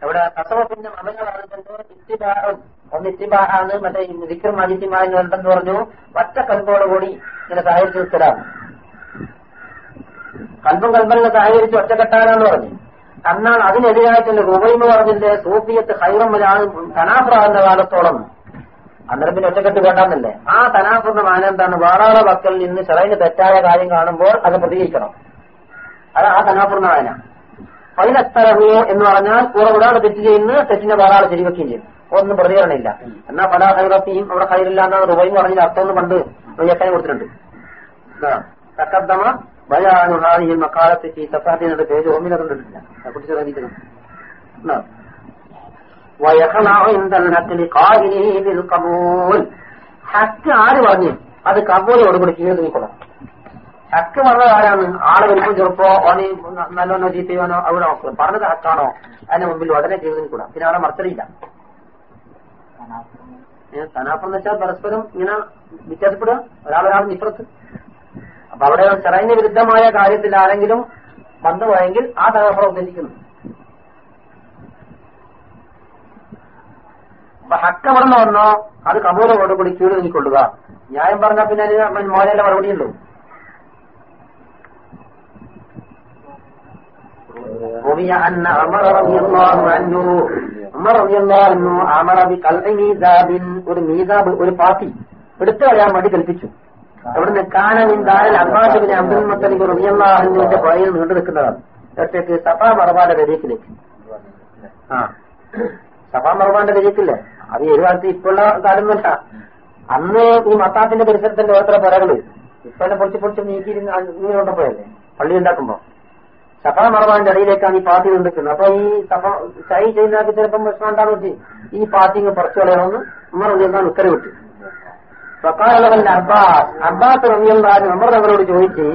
ഇവിടെ കസവത്തിന്റെ മതങ്ങൾ പറഞ്ഞിട്ടുണ്ട് ഇത്തിബാറും ഒന്ന് ഇത്തിബാഹാണ് മറ്റേ വിക്രം എന്ന് പറഞ്ഞിട്ടെന്ന് പറഞ്ഞു? ഒറ്റ കൽപ്പോടുകൂടി ഇങ്ങനെ സഹകരിച്ചു തരാം കൽപ്പും കൽപ്പനെ സഹകരിച്ച് ഒറ്റക്കെട്ടാനാന്ന് പറഞ്ഞു. എന്നാൽ അതിനെതിരായിട്ടുള്ള റുബൈ എന്ന് പറഞ്ഞില്ലേ സൂഫിയത്ത് ഹൈറമ്മലാണ് എന്ന കാലത്തോളം അന്നേരം പിന്നെ ഒറ്റക്കെട്ട് വേണ്ടാന്നല്ലേ? ആ തനാഫറിന്റെ മാനം എന്താണ്? വേറാളെ വക്കൽ നിന്ന് ചെറയിന് തെറ്റായ കാര്യം കാണുമ്പോൾ അത് പ്രതികരിക്കണം. അത് ആ തനാഫറിന്റെ മാന. പൈനത്തരവോ എന്ന് പറഞ്ഞാൽ കൂടെ ഒരാൾ തെറ്റ് ചെയ്യുന്നു തെറ്റിനെ വേറാൾ ശരിവെക്കുകയും ചെയ്യും. ഒന്നും പ്രതികരണമില്ല. എന്നാ പല ഹൈറത്തിയും അവിടെ ഹൈറില്ല എന്നാണ് പറഞ്ഞതിന് അർത്ഥം ഒന്ന് പണ്ട് റുയക്കാൻ കൊടുത്തിട്ടുണ്ട്. തക്കദ്ദമ ബയാനു ഹാദിഹിൽ മക്കാലത്ത് ഈ സഫാദിയുടെ പേര് ഒന്നിനെ കണ്ടിട്ടില്ല കുറിച്ച് വയഹണ ഇന്ധനത്തിൽ കാവിനീതിൽ കബൂൽ ഹക്ക് ആര് പറഞ്ഞു അത് കബൂലോടുകൂടി ചെയ്ത് നിൽക്കണം. ഹക്ക് പറഞ്ഞത് ആരാണ്? ആൾ വലിപ്പം ചെറുപ്പോ ഓനെ നല്ലോണോ ജീപ്പ് ചെയ്യാനോ അവിടെ നോക്കണം. പറഞ്ഞത് ഹക്കാണോ? അതിന് മുമ്പിൽ ഉടനെ ചെയ്ത് നിൽക്കണം. പിന്നെ അവിടെ മറച്ചറിയില്ല തനാഫം വെച്ചാൽ പരസ്പരം ഇങ്ങനെ വ്യത്യാസപ്പെടുക. ഒരാളൊരാൾ നിപ്പുറത്ത് അപ്പൊ അവിടെ ചെറൈന് വിരുദ്ധമായ കാര്യത്തിൽ ആരെങ്കിലും വന്നുപോയെങ്കിൽ ആ തനാഫം ഉദ്ദേശിക്കുന്നു അപ്പൊ ഹക്കമർന്ന് വന്നോ അത് കബൂലോട് കൂടി കീഴ് നീക്കൊള്ളുക ന്യായം പറഞ്ഞാൽ പിന്നെ അതിന് മോനയുടെ മറുപടി ഉള്ളൂ روي أن عمر رضي الله عنه عمر رضي الله عنه أمر بقلع ميزاب ഒരു മീസാബ് ഒരു പാത്തി എടുത്തു കളയാൻ വേണ്ടി കൽപ്പിച്ചു അവിടുന്ന് കാനനിൻ ദാരിൽ അബ്ബാസിബിന് അബ്ദുൽ മുത്തലിബ് റബിയല്ലാഹുവിന്റെ പുഴയിൽ നീണ്ടു നിൽക്കുന്നതാണ് ഒറ്റയ്ക്ക് സഫ മറബാല പ്രദേശത്തിലേക്ക് ആ സഫാ മർവാന്റെ വിജയത്തില്ലേ അത് ഏത് കാലത്ത് ഇപ്പോഴുള്ള കാലമല്ല അന്ന് ഈ മത്താത്തിന്റെ പരിസരത്തിന്റെ ഓരോ പുരകൾ ഇപ്പൊ പൊളിച്ച് പൊളിച്ച് നീക്കി ഇങ്ങനെ പോയല്ലേ? പള്ളി ഉണ്ടാക്കുമ്പോ. സഫാ മറവാന്റെ ഇടയിലേക്കാണ് ഈ പാത്തി കൊണ്ടിരിക്കുന്നത് അപ്പൊ ഈ സഫ ചൈ ചെയ്യുന്നതൊക്കെ ചിലപ്പം പ്രശ്നം ഉണ്ടാകും വെച്ച് ഈ പാത്തിങ് പറിച്ചു കളയണമെന്ന് ഉമ്മർ റബിയാണ് ഉത്തരവിട്ടു. ഫക്കാലവന്റെ അബ്ബാസ്. അബ്ബാസ് റബിയാണ് ഉമർ അവരോട് ചോദിച്ച്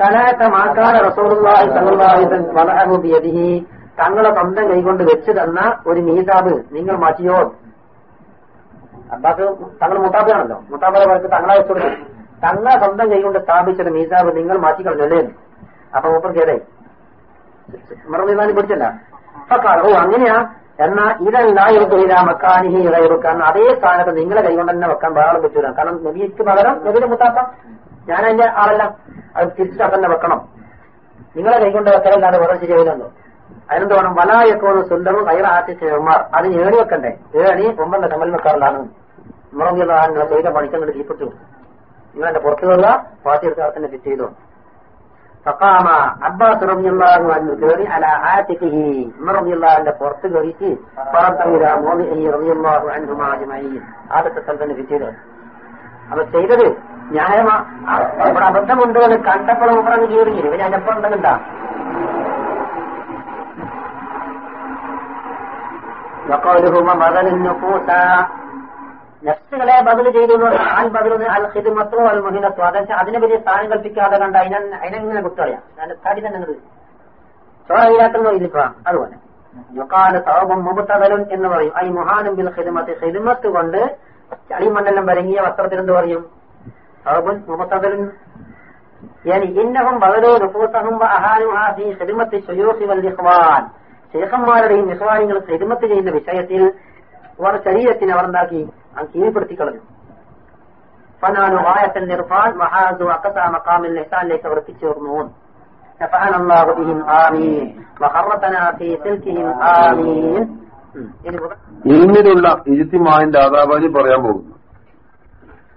കലാത്ത മാക്കാന റസൂലുള്ളാഹി ബിയദിഹി തങ്ങളെ സ്വന്തം കൈകൊണ്ട് വെച്ച് തന്ന ഒരു മീസാബ് നിങ്ങൾ മാറ്റിയോ അബ്ബാസ് തങ്ങൾ മുത്താബാണല്ലോ മുത്താബിനെ പറഞ്ഞ് തങ്ങളെ വെച്ചു തങ്ങളെ സ്വന്തം കൈകൊണ്ട് സ്ഥാപിച്ചൊരു മീസാബ് നിങ്ങൾ മാറ്റിക്കളഞ്ഞല്ലേ അപ്പൊ മൂപ്പർ കേടേ മറുപടി പിടിച്ചല്ല ഓ അങ്ങനെയാ. എന്നാ ഇതെല്ലാം അതേ സ്ഥാനത്ത് നിങ്ങളെ കൈകൊണ്ട് തന്നെ വെക്കാൻ വേറെ പറ്റൂല. കാരണം നബിക്ക് പകരം നബിയുടെ മുത്താപ്പ. ഞാൻ അതിന്റെ ആളല്ല. അത് തിരിച്ചു തന്നെ വെക്കണം. നിങ്ങളെ കൈകൊണ്ട് വെക്കലല്ലാതെ വേറെ ശരിയായില്ലല്ലോ അതിനെന്ത് വേണം വലായക്കോന്ന് സുന്ദറും കൈറാത്തി ചേർമാർ അതിന് ഏണി വെക്കണ്ടേ ഏണി ഒമ്പന്റെ കമ്മൽ വെക്കാറുള്ളതാണ് മുറങ്ങിയുള്ള നിങ്ങളെ ചെയ്ത പണിക്കങ്ങോട്ട് കീപ്പിട്ടു നിങ്ങൾ എന്റെ പുറത്തു കയറുക പാത്തി എടുത്ത് തന്നെ ഫിറ്റ് ചെയ്തു فقام عباس رضي الله عنه كوري على عاتقه عمر رضي الله عنه പുറത്ത് കയറിയിട്ട് فرد إلى موضعه رضي الله عنهما أجمعين ആദ്യത്തെ സ്ഥലത്തന്നെ ഫിറ്റ് ചെയ്തു അപ്പൊ ചെയ്തത് ന്യായമാ ഇവിടെ അബദ്ധമുണ്ട് എന്ന് കണ്ടപ്പോഴും പറഞ്ഞ് കീറി ഇവ ഞാൻ എപ്പോ ഉണ്ടെന്നുണ്ടാ നഫ്സുകളെ ബദൽ ചെയ്തുകൊണ്ട് ആൽ ബദൽ അൽ ഹിദ്മത്തോ അൽ മുഹിനത്തോ. അതെന്ന് അതിനെ പറ്റി സ്ഥാനം കൽപ്പിക്കാതെ കണ്ട അതിനെ അതിനെങ്ങനെ കുത്തറിയാം തടി തന്നെ അതുപോലെ. യുക്കാൽ തവബും എന്ന് പറയും. ഐ മുഹാനും ബിൽ ഹിദ്മത്ത് ഹിദ്മത്ത് കൊണ്ട് ചളിമണ്ഡലം വരങ്ങിയ വസ്ത്രത്തിൽ എന്ത് പറയും? തവബുൻ മുബുത്തതലും ഇന്നഹും ബദലോ റുഫൂസഹും അഹാനും ഹാഫി ഹിദ്മത്ത് ശുയൂഖി വൽ ഇഖ്വാൻ. ശേഖന്മാരുടെയും നിസ്വാനികൾ ഹിദ്മത്ത് ചെയ്യുന്ന വിഷയത്തിൽ അവർ ശരീരത്തിന് അവർ എന്താക്കി അത് കീഴ്പ്പെടുത്തി കളഞ്ഞു فنالوا غاية الإرفان وحازوا أقصى مقام الإحسان ليس ورتشورنون نفعنا الله بهم آمين وخرتنا في سلكهم آمين
ഇൽമിലുള്ള ഇജിത്തിമാവിന്റെ ആദാബാജി പറയാൻ പോകുന്നു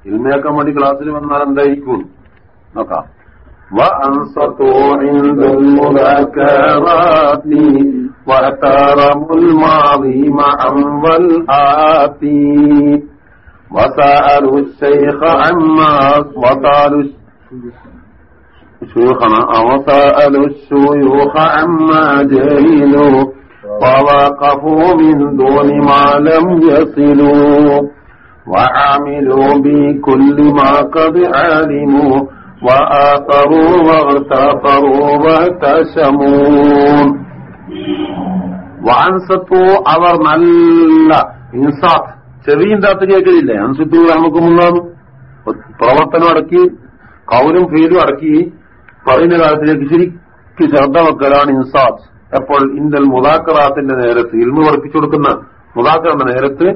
ഇൽമിയാക്കാൻ വേണ്ടി ക്ലാസ്സിൽ വന്നാൽ എന്തായിരിക്കും നോക്കാം واحترموا الماضي معا والآتي وسألوا الشيخ عما وسألوا شيوخنا وسألوا الشيوخ عما جهلوا. ووقفوا من دون ما لم يصلوا. وعملوا بكل ما قد علموا. وآثروا واغتفروا واهتشموا വാൻസത്തു അവർ നല്ല ഇൻസാഫ് ചെറിയ താത്ത് കേൾക്കലില്ലേ? അൻസത്തു നമുക്ക് മുന്നാണ് പ്രവർത്തനം അടക്കി കൗരും ഫീലും അടക്കി പറയുന്ന കാലത്തിലേക്ക് ശരിക്ക് ശ്രദ്ധ വെക്കലാണ് ഇൻസാഫ് എപ്പോൾ ഇന്ത്യൽ മുതാക്കറാത്തിന്റെ നേരത്ത് ഇരുന്ന് പഠിപ്പിച്ചു കൊടുക്കുന്ന മുതാക്കറിന്റെ നേരത്ത്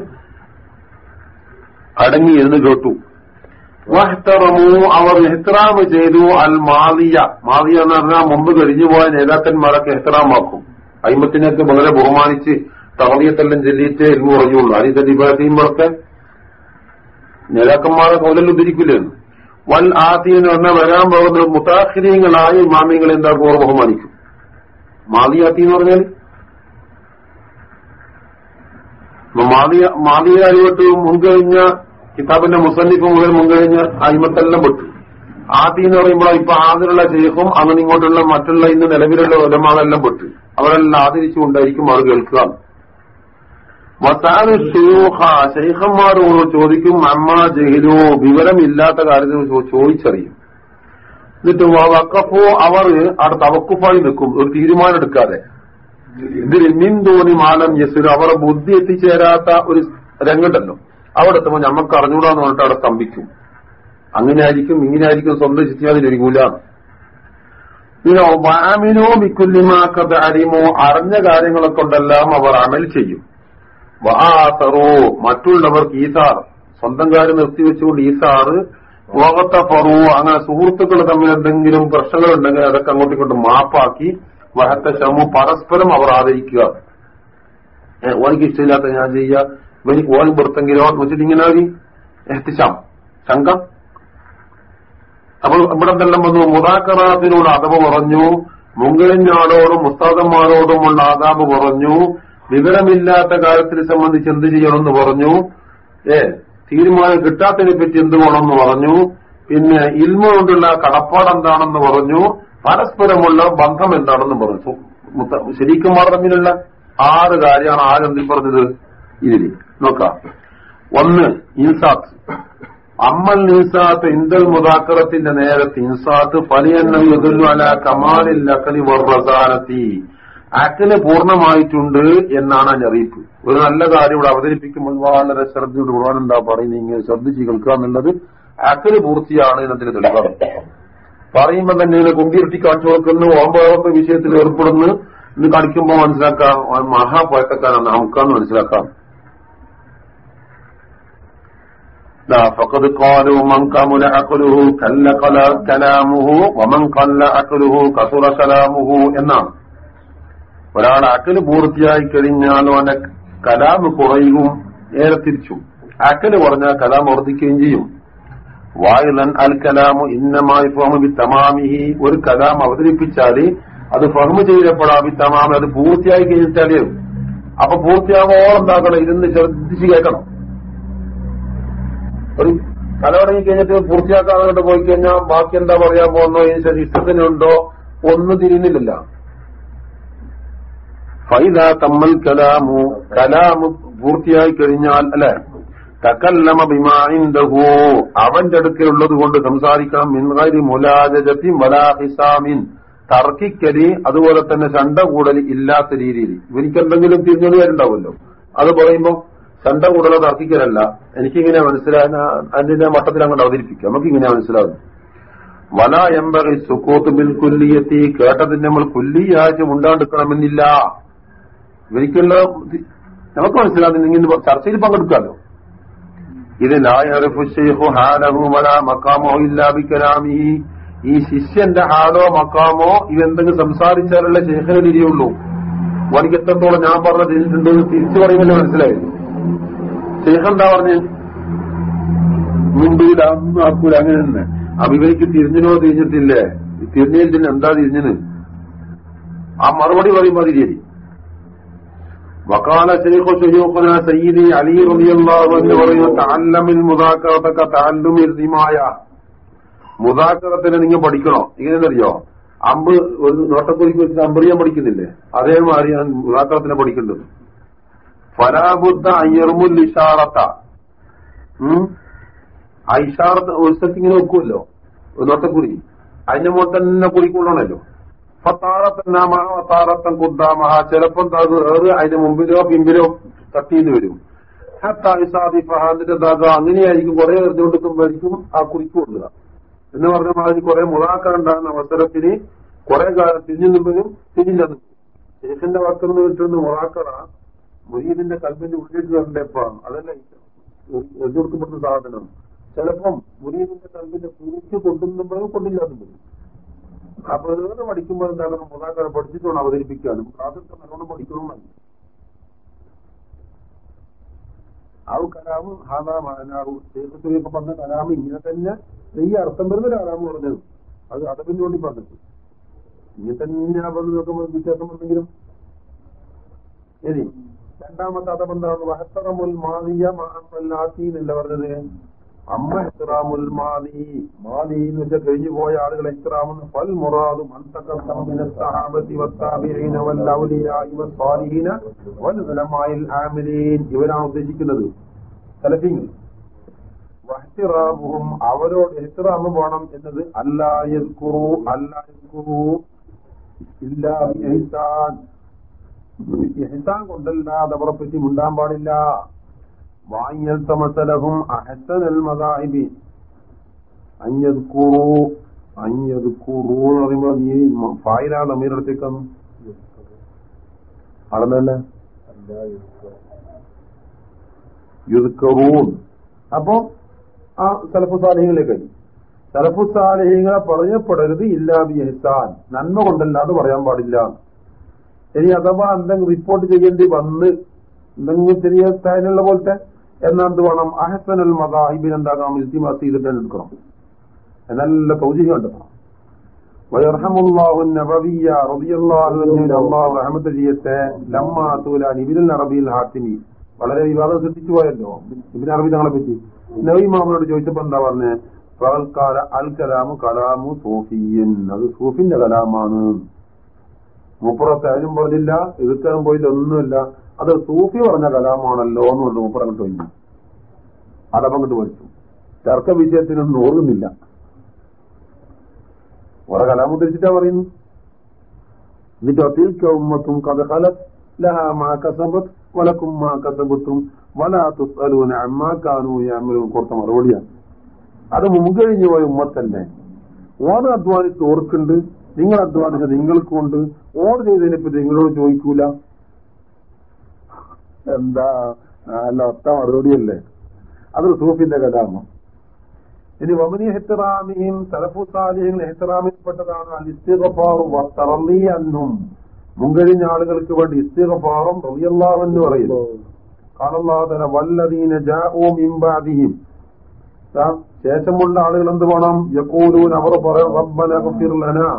അടങ്ങി എന്ന് കേട്ടു. വഹ്തറമു അവർ എഹ്തറാമ് ചെയ്തു അൽ മാലിയ മാലിയ എന്ന് പറഞ്ഞാൽ മുമ്പ് കഴിഞ്ഞുപോയ നേതാക്കന്മാരൊക്കെ എഹ്തറാമാക്കും അയിമത്തിനൊക്കെ വളരെ ബഹുമാനിച്ച് തവളിയത്തെല്ലാം ചെല്ലിയിട്ട് എൽമു പറഞ്ഞുള്ളൂ. പുറത്തെ നേതാക്കന്മാരെ കൗലല്ല ഉദ്ധരിക്കില്ലെന്ന് വൽ ആദ്യം എന്ന് പറഞ്ഞാൽ വരാൻ പോകുന്ന മുത്താഖിരീങ്ങളായ ഇമാമിങ്ങളെ എന്താക്കും അവർ ബഹുമാനിക്കും? മാലിയാത്തി എന്ന് പറഞ്ഞാൽ മാലിയ മാലിയ അരിവട്ട് മുൻകഴിഞ്ഞ കിതാബിന്റെ മുസന്നിഫ് മുതൽ മുൻകഴിഞ്ഞ അയിമത്തെല്ലാം പെട്ടു. ആദ്യം എന്ന് പറയുമ്പോൾ ഇപ്പൊ ആദ്യമുള്ള ശേഖും അങ്ങനെ ഇങ്ങോട്ടുള്ള മറ്റുള്ള ഇന്ന് നിലവിലുള്ള ഒരമാളെല്ലാം പെട്ടു. അവരെല്ലാം ആദരിച്ചുകൊണ്ടായിരിക്കും അവർ കേൾക്കുക. ഷെയ്ഖ ശൈഖന്മാരോട് ചോദിക്കും അമ്മ ജഹിലോ വിവരമില്ലാത്ത കാര്യത്തിൽ ചോദിച്ചറിയും. എന്നിട്ട് വക്കഫോ അവർ അവിടെ തവക്കുഫായി നിൽക്കും ഒരു തീരുമാനം എടുക്കാതെ ഇതിൽ മിന്തോണി മാലം യസുര അവരുടെ ബുദ്ധി എത്തിച്ചേരാത്ത ഒരു രംഗമുണ്ടല്ലോ അവിടെ എത്തുമ്പോൾ ഞമ്മക്ക് അറിഞ്ഞൂടാന്ന് പറഞ്ഞിട്ട് അവിടെ സ്തംഭിക്കും. അങ്ങനെ ആയിരിക്കും ഇങ്ങനെ ആയിരിക്കും സ്വന്തം ചിത്തിയാതിൽ ഒരുങ്ങൂല പിന്നെ വാമിനോ മിക്കുല്ലിമാക്കത് അരിമോ അറിഞ്ഞ കാര്യങ്ങളെ കൊണ്ടെല്ലാം അവർ അമൽ ചെയ്യും. വാസറോ മറ്റുള്ളവർക്ക് ഈസാർ. സ്വന്തം കാര്യം നിർത്തിവെച്ചുകൊണ്ട് ഈസാറ്. ലോകത്തെ ഫറു അങ്ങനെ സുഹൃത്തുക്കൾ തമ്മിൽ എന്തെങ്കിലും പ്രശ്നങ്ങൾ ഉണ്ടെങ്കിൽ അതൊക്കെ അങ്ങോട്ടും ഇങ്ങോട്ടും മാപ്പാക്കി വഹത്ത ശമു പരസ്പരം അവർ ആദരിക്കുക. ഓനിക്ക് ഇഷ്ടമില്ലാത്ത ഞാൻ ചെയ്യുക ഇവനിക്ക് ഓൻ പുറത്തെങ്കിലോ വെച്ചിട്ട് ഇങ്ങനെ ഒരു എത്തിച്ചാം ശങ്ക. അപ്പോൾ ഇവിടെ എന്തെല്ലാം വന്നു. മുതാക്കറാത്തിനോട് അതവ് കുറഞ്ഞു. മുങ്കലിഞ്ഞാടോടും മുസ്താദന്മാരോടുമുള്ള ആദാബ് കുറഞ്ഞു. വിവരമില്ലാത്ത കാര്യത്തിനെ സംബന്ധിച്ച് എന്ത് ചെയ്യണമെന്ന് പറഞ്ഞു. ഏ തീരുമാനം കിട്ടാത്തതിനെ പറ്റി എന്ത് വേണമെന്ന് പറഞ്ഞു. പിന്നെ ഇൽമ കൊണ്ടുള്ള കടപ്പാട് എന്താണെന്ന് പറഞ്ഞു. പരസ്പരമുള്ള ബന്ധം എന്താണെന്ന് പറഞ്ഞു. ശരിക്കും തമ്മിലുള്ള ആറ് കാര്യമാണ് ആരെന്തിൽ പറഞ്ഞത്? ഇതിൽ നോക്കാം. ഒന്ന് ഇൻസാത്ത് അമ്മൽ ഇൻസാത്ത് ഇന്ദൽ മുതാക്കറത്തിന്റെ നേരത്ത് ഇൻസാത്ത് ഫലിയെണ്ണം എതിർന്നു അല കമാലിൽ അക്കലി വർറസാനത്തി അക്കൽ പൂർണമായിട്ടുണ്ട് എന്നാണ് അതിന്റെ അറിയിപ്പ്. ഒരു നല്ല കാര്യം ഇവിടെ അവതരിപ്പിക്കുമ്പോൾ വളരെ ശ്രദ്ധയോട് എന്താ പറയുന്നത് ഇങ്ങനെ ശ്രദ്ധിച്ച് കേൾക്കുക എന്നുള്ളത് അക്കൽ പൂർത്തിയാണ് എന്നതിന് തെളിവാണ്. പറയുമ്പോൾ തന്നെ ഇങ്ങനെ കുണ്ടിരുട്ടി കാണിച്ചു കൊടുക്കുന്നു ഓമ്പത്തെ വിഷയത്തിൽ ഏർപ്പെടുന്നു ഇത് കളിക്കുമ്പോൾ മനസ്സിലാക്കാം. മഹാപോയത്തക്കാരാണ് നമുക്കാന്ന് മനസ്സിലാക്കാം. لا فقد قالوا من كمل عقله كل قل- كلامه ومن قل عقله كثر كلامه എന്നാണ് ഒരാൾ അക്കല് പൂർത്തിയായി കഴിഞ്ഞാൽ അവന്റെ കലാം കുറയും നേരെ തിരിച്ചു അക്കല് പറഞ്ഞാൽ കലാം വർദ്ധിക്കുകയും ചെയ്യും വായുലൻ അൽ കലാമു ഇന്നമായി ഫോമി തമാമിഹി ഒരു കലാം അവതരിപ്പിച്ചാല് അത് ഫഹ്മ് ചെയ്യപ്പെടാം തമാമി അത് പൂർത്തിയായി കഴിഞ്ഞിട്ടാലേ അപ്പൊ പൂർത്തിയാകുമ്പോൾ എന്താക്കണം ഇരുന്ന് ശ്രദ്ധിച്ച് കേൾക്കണം ഒരു കല തുടങ്ങി കഴിഞ്ഞിട്ട് പൂർത്തിയാക്കാതെ പോയി കഴിഞ്ഞാൽ ബാക്കി എന്താ പറയാൻ പോകുന്നോ? ഇതിന് ഇഷ്ടത്തിനുണ്ടോ? ഒന്നും തിരിയുന്നില്ല ഫൈദ തമ്മൽ കലാമു കലാമു പൂർത്തിയായി കഴിഞ്ഞാൽ അല്ലെ? തക്കല്ലമ ബിമാഇൻദഹു അവന്റെ അടുക്കലുള്ളത് കൊണ്ട് സംസാരിക്കണം. മിൻഗൈരി മുലാജതി വലാഹിസാമിൻ തർക്കിക്കലി അതുപോലെ തന്നെ ചണ്ട കൂടലി ഇല്ലാത്ത രീതിയിൽ. ഇവനിക്കെന്തെങ്കിലും തിരിഞ്ഞൊരു വരുണ്ടാവുമല്ലോ അത് പറയുമ്പോ ചണ്ട കൂടലോ തർക്കിക്കലല്ല എനിക്കിങ്ങനെ മനസ്സിലായ അതിന്റെ മട്ടത്തിൽ അങ്ങോട്ട് അവതരിപ്പിക്കാം. നമുക്കിങ്ങനെ മനസ്സിലാവും വല എമ്പറി സുക്കോത്ത് ബിൽ കുല്ലിയെത്തി കേട്ടതിന് നമ്മൾ കുല്ലിയാഴ്ച ഉണ്ടാണ്ടിക്കണമെന്നില്ല ഇവരിക്കുള്ള നമുക്ക് നമുക്ക് ഇങ്ങനെ ചർച്ചയിൽ പങ്കെടുക്കാമല്ലോ ഇത് ലായറിഫു ഷെയ്ഖു ഹാലഹു വല മക്കാമോ ഇല്ലാ ബിക്കലാമിഹി ഈ ശിഷ്യന്റെ ഹാലോ മക്കാമോ ഇവെന്തെങ്കിലും സംസാരിച്ചാലുള്ള ശേഖരനിരിയുള്ളൂ എനിക്ക് ഞാൻ പറഞ്ഞ തിരിച്ചു പറയുമല്ലോ മനസ്സിലായത് ശേഖം എന്താ പറഞ്ഞ് മിണ്ടൂല ഒന്നും ആക്കൂല അങ്ങനെ തന്നെ അപ്പൊ ഇവർക്ക് തിരിഞ്ഞിനോ തിരിഞ്ഞിട്ടില്ലേ തിരിഞ്ഞതിൽ തന്നെ എന്താ തിരിഞ്ഞത് ആ മറുപടി പറയുമ്പോ അത് ശരി وقال شيخ شيوخنا سيدي علي رضي الله عنه പറയുന്നു تعلم المذاكرة كتعلم الرماية മുതാക്കറത്തിന് നിങ്ങൾ പഠിക്കണോ ഇങ്ങനെയെന്നറിയോ അമ്പ് ഒരു നോട്ടക്കുറിക്ക് വെച്ച് അമ്പറിയാൻ പഠിക്കുന്നില്ലേ അതേമാതിരി ഞാൻ മുതാക്കറത്തിനെ പഠിക്കേണ്ടത് ഫലാബുദ്ധ അയ്യർമുൽ ഇഷാറത്ത? ആ ഇഷാറത്ത് ഒരു സ്ഥലത്ത് ഇങ്ങനെ വെക്കുമല്ലോ നോട്ടക്കുറി അതിന്റെ മുകളിൽ തന്നെ കുറിക്കൊള്ളണല്ലോ ഫത്താറത്തന്നാമത്താറത്തം കുദ്ദാമഹ ചിലപ്പം ഏറ് അതിന്റെ മുമ്പിലോ പിമ്പിലോ തട്ടിന്ന് വരും. അങ്ങനെയായിരിക്കും കുറെ എറിഞ്ഞുകൊണ്ടിരിക്കുമ്പോഴേക്കും ആ കുറിക്ക് കൊള്ളുക. എന്ന് പറഞ്ഞ മാതിരി കുറെ മുളാക്കാണ്ടാകുന്ന അവസരത്തിന് കുറെ കാലം തിരിഞ്ഞു നിന്നും തിരിഞ്ഞു ശേഷന്റെ വാക്കിൽ കിട്ടുന്ന മുറാക്കറ മുരീദിന്റെ കൽബിന്റെ ഉള്ളിട്ട് കണ്ടേപ്പ അതല്ല എതിർക്കപ്പെടുന്ന സാധനം. ചിലപ്പം മുരീദിന്റെ കൽബിന്റെ കുറിക്ക് കൊണ്ടുമ്പോഴും കൊണ്ടില്ലാതെ വരും അപ്പൊ ഏറെ പഠിക്കുമ്പോൾ എന്താകണം മുതാക്കാരെ പഠിച്ചിട്ടാണ് അവതരിപ്പിക്കാനും ക്ലാസ്സിൽ നല്ലോണം പഠിക്കണമെന്നല്ല ആ കലാമ് ഹാദാ മാനാവു ശേഖത്തൊക്കെ പറഞ്ഞ കലാമ് ഇങ്ങനെ തന്നെ ഈ അർത്ഥം വരുന്ന കലാമ് പറഞ്ഞത്. അത് അതപ്പിന് വേണ്ടി പറഞ്ഞത് ഇങ്ങനെ തന്നെ പറഞ്ഞു നോക്കുമ്പോൾ വ്യത്യാസം പറഞ്ഞെങ്കിലും ശരി. രണ്ടാമത്തെ അതം എന്താണ് വഹത്തറമുൽ മാതിയ മാഹത്തല്ലാത്തി എന്നല്ല പറഞ്ഞത്? അമ്മ ഇഹ്റാമുൽ മാതി മാതി എന്ന് വെച്ചാൽ കഴിഞ്ഞു പോയ ആളുകളെ ഇഹ്റാമെന്ന് ഫൽ മുറാദു മൻതഖദ്ദമ സഹാബത്തി വത്താബിഈന വൽ ഔലിയാഇ വസ്സാലിഹീന വൽ ഉലമാഇൽ ആമിലീൻ. ഇവരാണ് ഉദ്ദേശിക്കുന്നത്. സലഫീങ്ങൾ വഹ്തിറാമുഹും അവരോട് എഹ്റാമ് വേണം എന്നത് അല്ലാ യദ്കുറു അല്ലാ യദ്കുറു ഇല്ലാ ബി ഇഹ്സാൻ കൊണ്ടല്ലാതെ പറ്റി മുണ്ടാൻ പാടില്ല. വാങ്ങിയൽ തമസലഹും അഹസനൽ മതായിബി അഞ്ഞത് കൂറൂ അഞ്ഞത് കൂറൂ എന്ന് പറയുമ്പോൾ നീ ഫായിലാ നമ്മീരടുത്തേക്കും അടന്നല്ലേ യുദ്ക്കറൂൺ അപ്പോ ആ സലഫുസാലഹികളേക്കായി സലഫുസാലഹികളെ പറഞ്ഞപ്പെടരുത് ഇല്ലാ ബി ഇഹ്സാൻ നന്മ കൊണ്ടല്ലാതെ പറയാൻ പാടില്ല. ഇനി അഥവാ എന്തെങ്കിലും റിപ്പോർട്ട് ചെയ്യേണ്ടി വന്ന് എന്തെങ്കിലും ചെറിയ സ്ഥാനുള്ള പോലത്തെ എന്നാന്ത് വേണം? അഹസനൽ മദാഹിബിൻ എന്താകാം ഇൽത്തിമാസ് ചെയ്തിട്ട് എടുക്കണം എന്നല്ല തൗജീഹ് കണ്ടെത്തണം. വളരെ വിവാദം സൃഷ്ടിച്ചു പോയല്ലോ. ഇബിൻ അറബി തങ്ങളെ പറ്റി. നബി മാമനോട് ചോദിച്ചപ്പോ എന്താ പറഞ്ഞേ? അൽ കലാമു കലാമു സൂഫിയൻ. അത് സൂഫിന്റെ കലാമാണ്. മൂപ്പുറത്ത് സഹജം പറഞ്ഞില്ല എതിർക്കാനും പോയില്ല ഒന്നുമില്ല അത് സൂഫി പറഞ്ഞ കലാമാണല്ലോ എന്ന് പറഞ്ഞു മൂപ്പറ അങ്ങോട്ട് കഴിഞ്ഞു അതപ്പങ്ങോട്ട് പഠിച്ചു ചർക്ക വിജയത്തിനൊന്നും ഓർക്കുന്നില്ല. ഓരോ കലാമ ഉദ്ധരിച്ചിട്ടാ പറയുന്നു. എന്നിട്ട് ഒത്തിരിക്ക ഉമ്മത്തും കഥ കലത് ലഹ മാ കസബത്ത് വലക്കും മാ കസബത്തും വലാ തുസ്അലൂന അമ്മാ കാനൂ യഅമലൂൻ കൊടുത്ത മറുപടിയാണ്. അത് മുൻകഴിഞ്ഞു പോയ ഉമ്മത്തന്നെ ഓരോ അധ്വാനിച്ച് ഓർക്കുണ്ട് നിങ്ങൾ അധ്വാനിച്ച നിങ്ങൾക്കുണ്ട്? ഓർഡർ ചെയ്തതിനെ പറ്റി നിങ്ങളോട് ചോദിക്കൂല. എന്താ? അല്ല ഒത്ത മറുപടിയല്ലേ? അതൊരു സൂഫിന്റെ കലാമം ഇനി വമനി ഹെത്തറാമിയും തലഫു സാലിഹ്യങ്ങൾ ഹെത്തറാമിൽപ്പെട്ടതാണ് അൽ ഇസ്തിഗഫാറും അന്നും മുൻകഴിഞ്ഞ ആളുകൾക്ക് വേണ്ടി ഇസ്തിഗഫാറും റളിയല്ലാഹു പറയുന്നു. കാലല്ലാഹു വല്ലതീന മിൻ ബഅദിഹിം ശേഷമുള്ള ആളുകൾ എന്ത് വേണം? യക്കൂലൂൻ അവർ പറയും റബ്ബന ലനാ.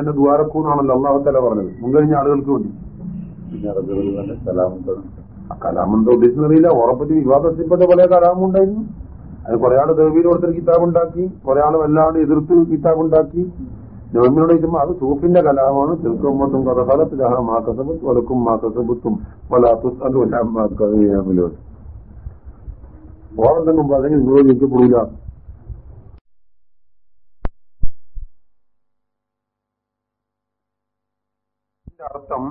എന്ന ദ്വാരക്കൂന്നാണല്ലോ അല്ലാഹു തആല പറഞ്ഞത്. മുൻകഴിഞ്ഞ ആളുകൾക്ക് വേണ്ടി. കലാമെന്താ ഉദ്ദേശിച്ചറിയില്ല ഉറപ്പിച്ച് വിവാദത്തിൽപ്പെട്ട പല കലാമുണ്ടായിരുന്നു. അത് കുറെ ആൾ ദേവിയിൽ കൊടുത്തൊരു കിതാബ് ഉണ്ടാക്കി കുറെ ആൾ വല്ലാണ്ട് എതിർത്ത് കിതാബുണ്ടാക്കി. ജോമിനോട് ചോദിക്കുമ്പോൾ അത് സൂഫിന്റെ കലാമാണ്. തിർക്കുമ്പത്തും കഥകാലത്തിലാഹ മാ കസബത്ത് വലക്കും മാ കസബത്തും വലാത്തുസ് അതും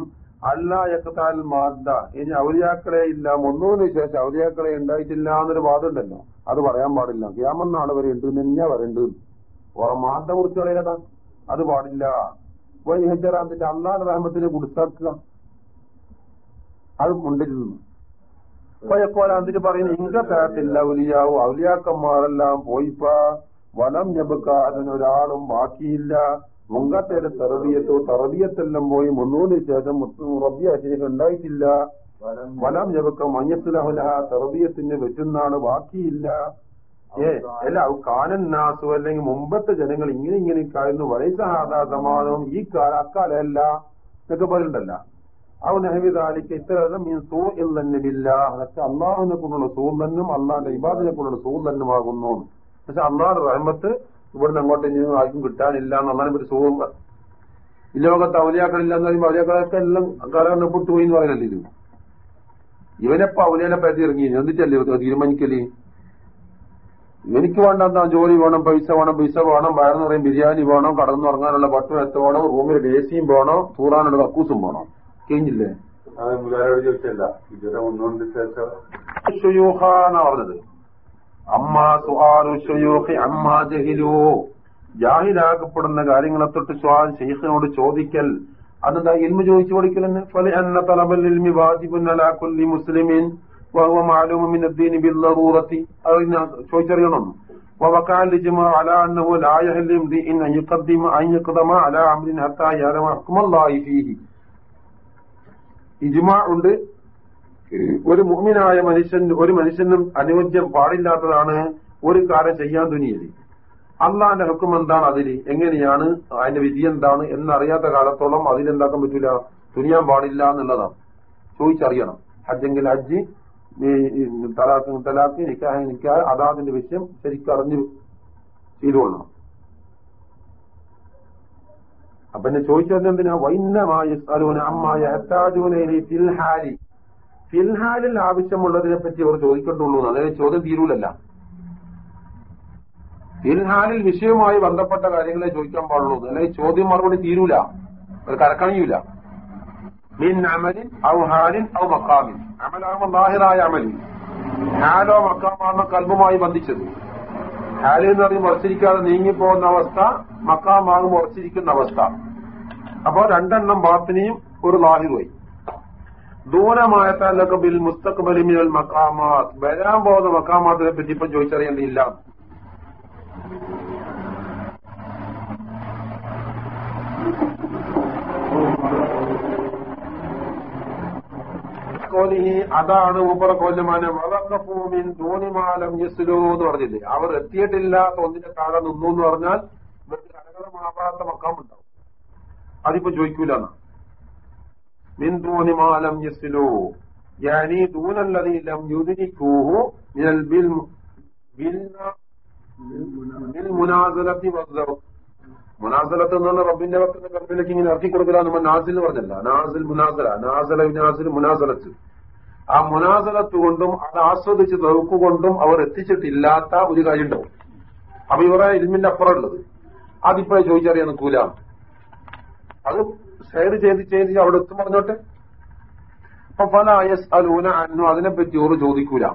അല്ല യക്താൽ അർത്ഥം മാദ്ദ ഇനി ഔലിയാക്കളെ ഇല്ല. ഒന്നൂന്ന് ശേഷം ഔലിയാക്കളെ ഉണ്ടായിട്ടില്ല എന്നൊരു വാദമുണ്ടല്ലോ. അത് പറയാൻ പാടില്ല. ക്യാമെന്നാൾ വരെ ഉണ്ട് നിന്നെ വരണ്ട് ഓറ മാദ്ദ കുറിച്ച് കളയലതാ അത് പാടില്ല. ഹെജറാന്നിട്ട് അള്ളാഹ് റഹ്മത്തിന് കുടിസാക്കുക അത് മുണ്ടിരുന്നു പോയപ്പോൾ എന്നിട്ട് പറയുന്നു തരത്തില്ല ഉലിയാവും ഔലിയാക്കന്മാരെല്ലാം പോയിപ്പ. വനം ഞെബുക്കാരൻ ഒരാളും ബാക്കിയില്ല. മുങ്കത്തേടെ തറവിയത്തോ തറവിയത്തെല്ലാം പോയി മുന്നൂറിന് ശേഷം റബ്ബി ശേഷം ഉണ്ടായിട്ടില്ല. വലാം ഞബക്ക മഞ്ഞത്തിലഹുല തറവിയത്തിന് വെറ്റുന്നാണ് ബാക്കിയില്ല ഏ അല്ല കാനൻ നാസു അല്ലെങ്കിൽ മുമ്പത്തെ ജനങ്ങൾ ഇങ്ങനെ ഇങ്ങനെ കായിരുന്നു വലൈസഹാദാ സമാനവും ഈ കാല അക്കാലല്ല എന്നൊക്കെ അവൻ നഹവിദാലിക്ക് ഇത്തരം മീൻ തന്നെ ഇല്ല അതൊക്കെ അള്ളാഹുവിനെ കൊണ്ടുള്ള സൂ തന്നും അള്ളാഹിന്റെ ഇബാദിനെ കൊണ്ടുള്ള സൂ തന്നുമാകുന്നു. പക്ഷെ അള്ളാഹുടെ റഹ്മത്ത് ഇവിടുന്ന് അങ്ങോട്ട് ഇനി ആർക്കും കിട്ടാനില്ല എന്നാണ് ഒരു സുഖം ഈ ലോകത്ത് ഔലിയാക്കളില്ല എന്ന് പറയുമ്പോൾ ഔലിയാക്കളൊക്കെ എല്ലാം കാലഘട്ടപ്പെട്ടു പോയി എന്ന് പറയുന്നില്ല ഇത് ഇവനെപ്പോ ഔലിയാനെ പറ്റി ഇറങ്ങി. എന്നിട്ടല്ലേ തീരുമാനിക്കൽ? എനിക്ക് വേണ്ട എന്താ ജോലി വേണം പൈസ വേണം പൈസ വേണം വയറെന്ന് പറയും ബിരിയാണി വേണം കടന്നുറങ്ങാനുള്ള ഭക്ഷണം എത്ത വേണം റൂമിൽ എസിയും വേണം തൂറാനുള്ള കക്കൂസും വേണം. കഴിഞ്ഞില്ലേ?
ചോദിച്ചല്ല ഇതുവരെ ഒന്നുകൊണ്ട്
പറഞ്ഞത്? അമ്മാ സുഹാലു ഷുയൂഖി അമ്മാ ജഹിലു ജാഹിലാക്കപ്പെടുന്ന കാര്യങ്ങളെ തൊട്ട് സ്വാൻ ഷെയ്ഖിനോട് ചോദിക്കൽ അതെന്താ ഇൽമ ചോദിച്ചു പഠിക്കലെന്ന് ഫലി അന്ന തലബൽ ഇൽമി വാജിബുൻ അലാ കുല്ലി മുസ്ലിമിൻ വഹുവ മാലൂമ മിൻ الدين بالضرورة അത് ഞാൻ ചോദിച്ചറിയണം ووقع الاجماع على انه لا يحل لامرئ ان يقدم ان يقدم على امر حتى يعلم حكم الله فيه ഇജ്മാ ഉണ്ട് ഒരു മുഅ്മിനായ മനുഷ്യൻ ഒരു മനുഷ്യനും അനുയോജ്യം പാടില്ലാത്തതാണ് ഒരു കാര്യം ചെയ്യാൻ തുനിയത് അള്ളാന്റെ ഹുക്കും എന്താണ് അതിൽ എങ്ങനെയാണ്? അതിന്റെ വിധി എന്താണ്? എന്നറിയാത്ത കാലത്തോളം അതിലെന്താക്കാൻ പറ്റൂല? തുനിയാൻ പാടില്ല എന്നുള്ളതാണ്. ചോദിച്ചറിയണം. ഹജ്ജെങ്കിൽ ഹജ്ജ് തലാഖ് തലാഖ് നിക്കാഹ് നിക്കാഹ് അതാതിന്റെ വിഷയം ശരിക്കും അറിഞ്ഞു ചെയ്തുകൊള്ളണം അപ്പൊ എന്നെ ചോദിച്ചത് എന്തിനാ? വൈന്നമായ അമ്മായ ഹത്താജൂനയിലെ ഫിൽഹാലി ഫിൽഹാലിൽ ആവശ്യമുള്ളതിനെ പറ്റി അവർ ചോദിക്കണ്ടുള്ളൂ അതായത് ചോദ്യം തീരൂലല്ല. ഫിൽഹാലിൽ വിഷയവുമായി ബന്ധപ്പെട്ട കാര്യങ്ങളെ ചോദിക്കാൻ പാടുള്ളൂ. അല്ലെങ്കിൽ ചോദ്യം മറുപടി തീരൂല. ഒരു കരക്കണിയൂല മിൻ അമലിൻ ഔ ഹാലിൻ ഔ മക്കാമിൻ അമലാകുമ്പോൾ ബാഹിറായ അമലിൻ. ഹാലോ മക്കാമാണ് കൽബുമായി ബന്ധിച്ചത്? ഹാലിൽ എന്ന് പറഞ്ഞ് ഉറച്ചിരിക്കാതെ നീങ്ങിപ്പോകുന്ന അവസ്ഥ മക്കാമാകും ഉറച്ചിരിക്കുന്ന അവസ്ഥ. അപ്പോ രണ്ടെണ്ണം ബാത്തിനെയും ഒരു ലാഹിറുമായി. ദൂരമായ ബിൽ മുസ്തഖബലിമിനൽ മക്കാമാത്ത് വരാൻ പോകുന്ന മക്കാമാത്തിനെ പറ്റി ഇപ്പൊ ചോദിച്ചറിയേണ്ടിയില്ല കോലിഹി അതാണ് ഊപ്പറ കൊല്ലമാനെ വളർന്നഭൂമിൻ ധോണിമാലം യസ്ലോ എന്ന് പറഞ്ഞില്ലേ? അവർ എത്തിയിട്ടില്ല തോന്നിന്റെ താഴെ നിന്നു എന്ന് പറഞ്ഞാൽ ഇവർക്ക് കനകരമാകാത്ത മക്കാമുണ്ടാവും അതിപ്പോ ചോദിക്കൂലെന്ന് മിൻ ധോണിമാലം യസ്ലോ يعني دون الذي لم يدركوه من البل بالمنازلة والضرب മുനാസലത്ത് എന്ന് പറഞ്ഞാൽ റബ്ബിന്റെ ഭക്തന്റെ കൽബിലേക്ക് ഇങ്ങനെ ഇറക്കി കൊടുക്കല നമ്മൾ നാസിൽ എന്ന് പറഞ്ഞല്ല നാസിൽ മുനാസല നാസല നാസിൽ മുനാസലത്ത് ആ മുനാസലത്ത് കൊണ്ടും അത് ആസ്വദിച്ച് നോക്കുകൊണ്ടും അവർ എത്തിച്ചിട്ടില്ലാത്ത ഒരു കാര്യം ഉണ്ടാവും അപ്പൊ ഇവരെ ഇൽമിന്റെ അപ്പുറം ഉള്ളത് അതിപ്പോഴേ ചോദിച്ചറിയാൻ നിൽക്കൂല അത് ഷെയർ ചെയ്ത് ചെയ്ത് അവിടെ എത്തും പറഞ്ഞോട്ടെ? അപ്പൊ പല അയസ് അലൂന അന്നു അതിനെപ്പറ്റി ഓറ് ചോദിക്കൂല.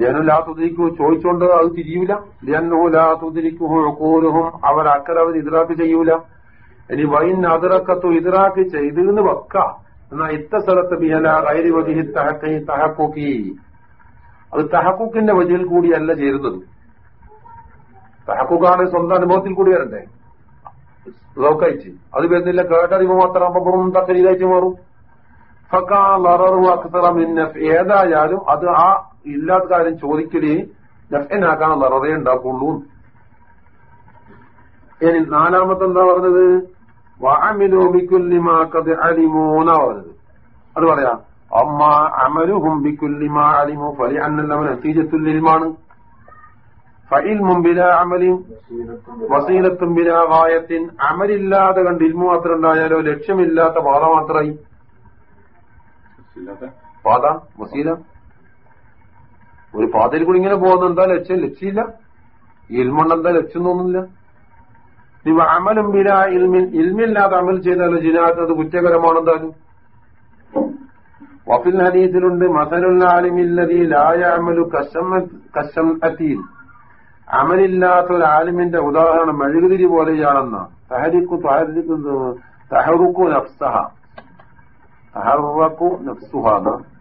ജനുലാതുദിരിക്കു ചോദിച്ചോണ്ട് അത് തിരിയൂല. ജന്നുലാതുദിരിക്കുഹും അവർ അക്കരവർ ഇതിറാക്ക് ചെയ്യൂല. ഇനി വൈൻ അതിറക്കത്തു ഇതിറാക്ക് ചെയ്തെന്ന് വെക്ക. എന്നാ ഇത്ത സ്ഥലത്ത് ബിഹല കൈരി തഹക്കൈ തഹക്കുക്കി അത് തഹക്കൂക്കിന്റെ വജിയിൽ കൂടിയല്ല ചേരുന്നത്. തഹക്കൂക്കാണ് സ്വന്തം അനുഭവത്തിൽ കൂടി വരണ്ടേ? ലോക്കയച്ച് അത് വരുന്നില്ല കേട്ടറിവ് മാത്രം തക്കരീതായിട്ട് മാറും. ഏതായാലും അത് ആ ഇല്ലാത്ത കാര്യം ചോദിക്കലേ നഫ്നാക്കാൻ ലററേ ഉണ്ടാക്കുള്ളൂ. ഇനി നാലാമത്തെ എന്താ പറഞ്ഞത്? വാമിലോമിക്കുല്ലിമാക്കത് അലിമോന്നാ പറഞ്ഞത്. അത് പറയാ അമ്മ അമലുഹും ബിക്കുല്ലിമാ അലിമു ഫലി അന്നല്ലവൻ നത്തീജത്തുല്ലിൽമാണ് ഫയിൽ ബില അമലിൻ വസീലത്തും ബില വായത്തിൻ അമലില്ലാതെ കണ്ട് ഇൽമു മാത്രം ഉണ്ടായാലോ? ലക്ഷ്യമില്ലാത്ത പാത മാത്രമായി. പാത വസീല. ഒരു പാതയിൽ കൂടി ഇങ്ങനെ പോകുന്ന എന്താ ലക്ഷ്യം? ലക്ഷ്യമില്ല. ഇൽമുണ്ട് എന്താ ലക്ഷ്യം തോന്നുന്നില്ല. ഇവ അമലും ബില ഇൽമിൻ. ഇൽമില്ലാതെ അമൽ ചെയ്താലോ? ജിനാത്ത് അത് കുറ്റകരമാണ് എന്തായാലും വഫിൽ ഹദീസിലുണ്ട് മസലുൽ ആലിമില്ലതി ലായ അമലു കശം അത്തീൻ അമലില്ലാത്ത ഒരു ആലിമിന്റെ ഉദാഹരണം മെഴുകുതിരി പോലെയാണെന്ന്. തഹരിക്കു തഹറുക്കു നഫ്സഹ. തഹറക്കു നഫ്സുഹാന്ന്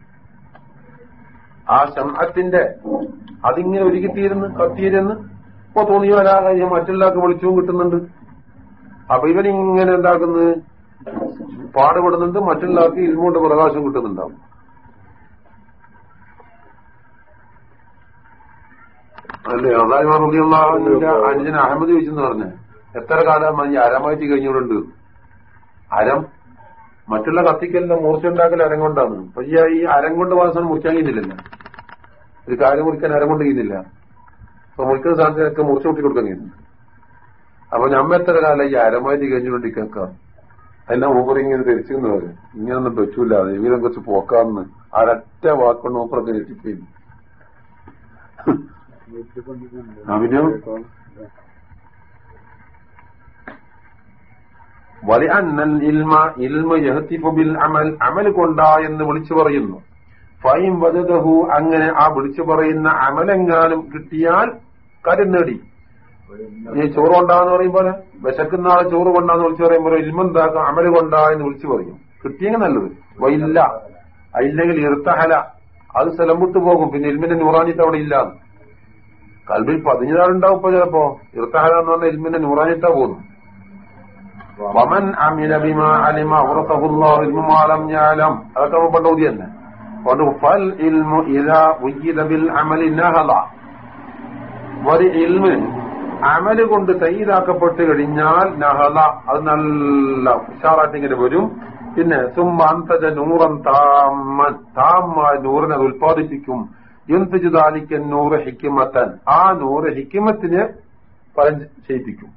ആ ശംഹത്തിന്റെ അതിങ്ങനെ ഒരുക്കിത്തീരുന്ന് കത്തിയിരുന്ന് ഇപ്പൊ തോന്നിയ വരാ കഴിഞ്ഞാൽ മറ്റുള്ളവർക്ക് വെളിച്ചവും കിട്ടുന്നുണ്ട്. അപ്പൊ ഇവനിങ്ങനെ എന്താക്കുന്നത് പാടുപെടുന്നുണ്ട് മറ്റുള്ളവർക്ക് ഇരുമുണ്ട് പ്രകാശം കിട്ടുന്നുണ്ടാവും. അല്ലേ? അതായത് അനുജൻ അഹമ്മദ് ചോദിച്ചെന്ന് പറഞ്ഞേ എത്ര കാലം ഈ അരമായിട്ട് കഴിഞ്ഞിട്ടുണ്ട്? അരം മറ്റുള്ള കത്തിക്കലിന്റെ മൂർച്ച ഉണ്ടാക്കൽ അരം കൊണ്ടാണ് പക്ഷേ ഈ അരം കൊണ്ട് വാസന മുറിക്കാൻ കഴിഞ്ഞില്ല ഒരു കാര്യം മുറിക്കാൻ അരം കൊണ്ട് കഴിയുന്നില്ല അപ്പൊ മുറിക്കുന്ന സാധനത്തിനൊക്കെ മുറിച്ച് കൂട്ടി കൊടുക്കാൻ കഴിയുന്നുണ്ട് അപ്പൊ ഞമ്മ എത്ര കാലം ഈ അരമായിട്ട് കഴിഞ്ഞുകൊണ്ടിരിക്കാം അതിന്റെ മൂപ്പർ ഇങ്ങനെ ധരിച്ചെന്ന് പറയും ഇങ്ങനൊന്നും പറ്റൂല. ഇവരെ കുറച്ച് പോക്കാന്ന്. അരറ്റ വാക്കൊണ്ട് മൂപ്പറൊക്കെ ഞെട്ടിപ്പോയി ഇൽമ ബിൽ അമൽ അമൽ കൊണ്ടാ എന്ന് വിളിച്ചു പറയുന്നു. ഫൈം വധു അങ്ങനെ ആ വിളിച്ചു പറയുന്ന അമലെങ്ങാനും കിട്ടിയാൽ കാര്യം നേടി. ഈ ചോറ് കൊണ്ടാന്ന് പറയുമ്പോലെ വിശക്കുന്ന ആളെ ചോറ് കൊണ്ടാന്ന് വിളിച്ചു പറയുമ്പോൾ ഇൽമെന്താക്കാം അമൽ കൊണ്ടാ എന്ന് വിളിച്ചു പറയും. കിട്ടിയെങ്കിൽ നല്ലത്. വൈല്ല അല്ലെങ്കിൽ ഇർത്തഹല. അത് സ്ഥലം വിട്ടു പോകും. പിന്നെ ഇൽമിന്റെ നൂറാനിത്ത് അവിടെ ഇല്ല കൽബിൽ പതിഞ്ഞതാളുണ്ടാവും ഇപ്പൊ ചിലപ്പോ. ഇർത്തഹല എന്ന് പറഞ്ഞാൽ ഇൽമിന്റെ നൂറാനിട്ടാ പോകുന്നു വമൻ ബിമ അലിമ യഅലം അതൊക്കെ പണ്ട് ഊതി തന്നെ. ഒരു ഇൽമ് അമൽ കൊണ്ട് തയ്യാറാക്കപ്പെട്ട് കഴിഞ്ഞാൽ നഹല അത് നല്ല ഉഷാറായിട്ട് ഇങ്ങനെ വരും. പിന്നെ സുമ്മാന്തജ നൂറൻ താമൻ. താമായ നൂറിനെ അത് എന്തുചു ദാലിക്കൻ നൂറ് ഹിക്കിമത്തൻ ആ നൂറ് ഹിക്കിമത്തിന് ചെയ്യിപ്പിക്കും.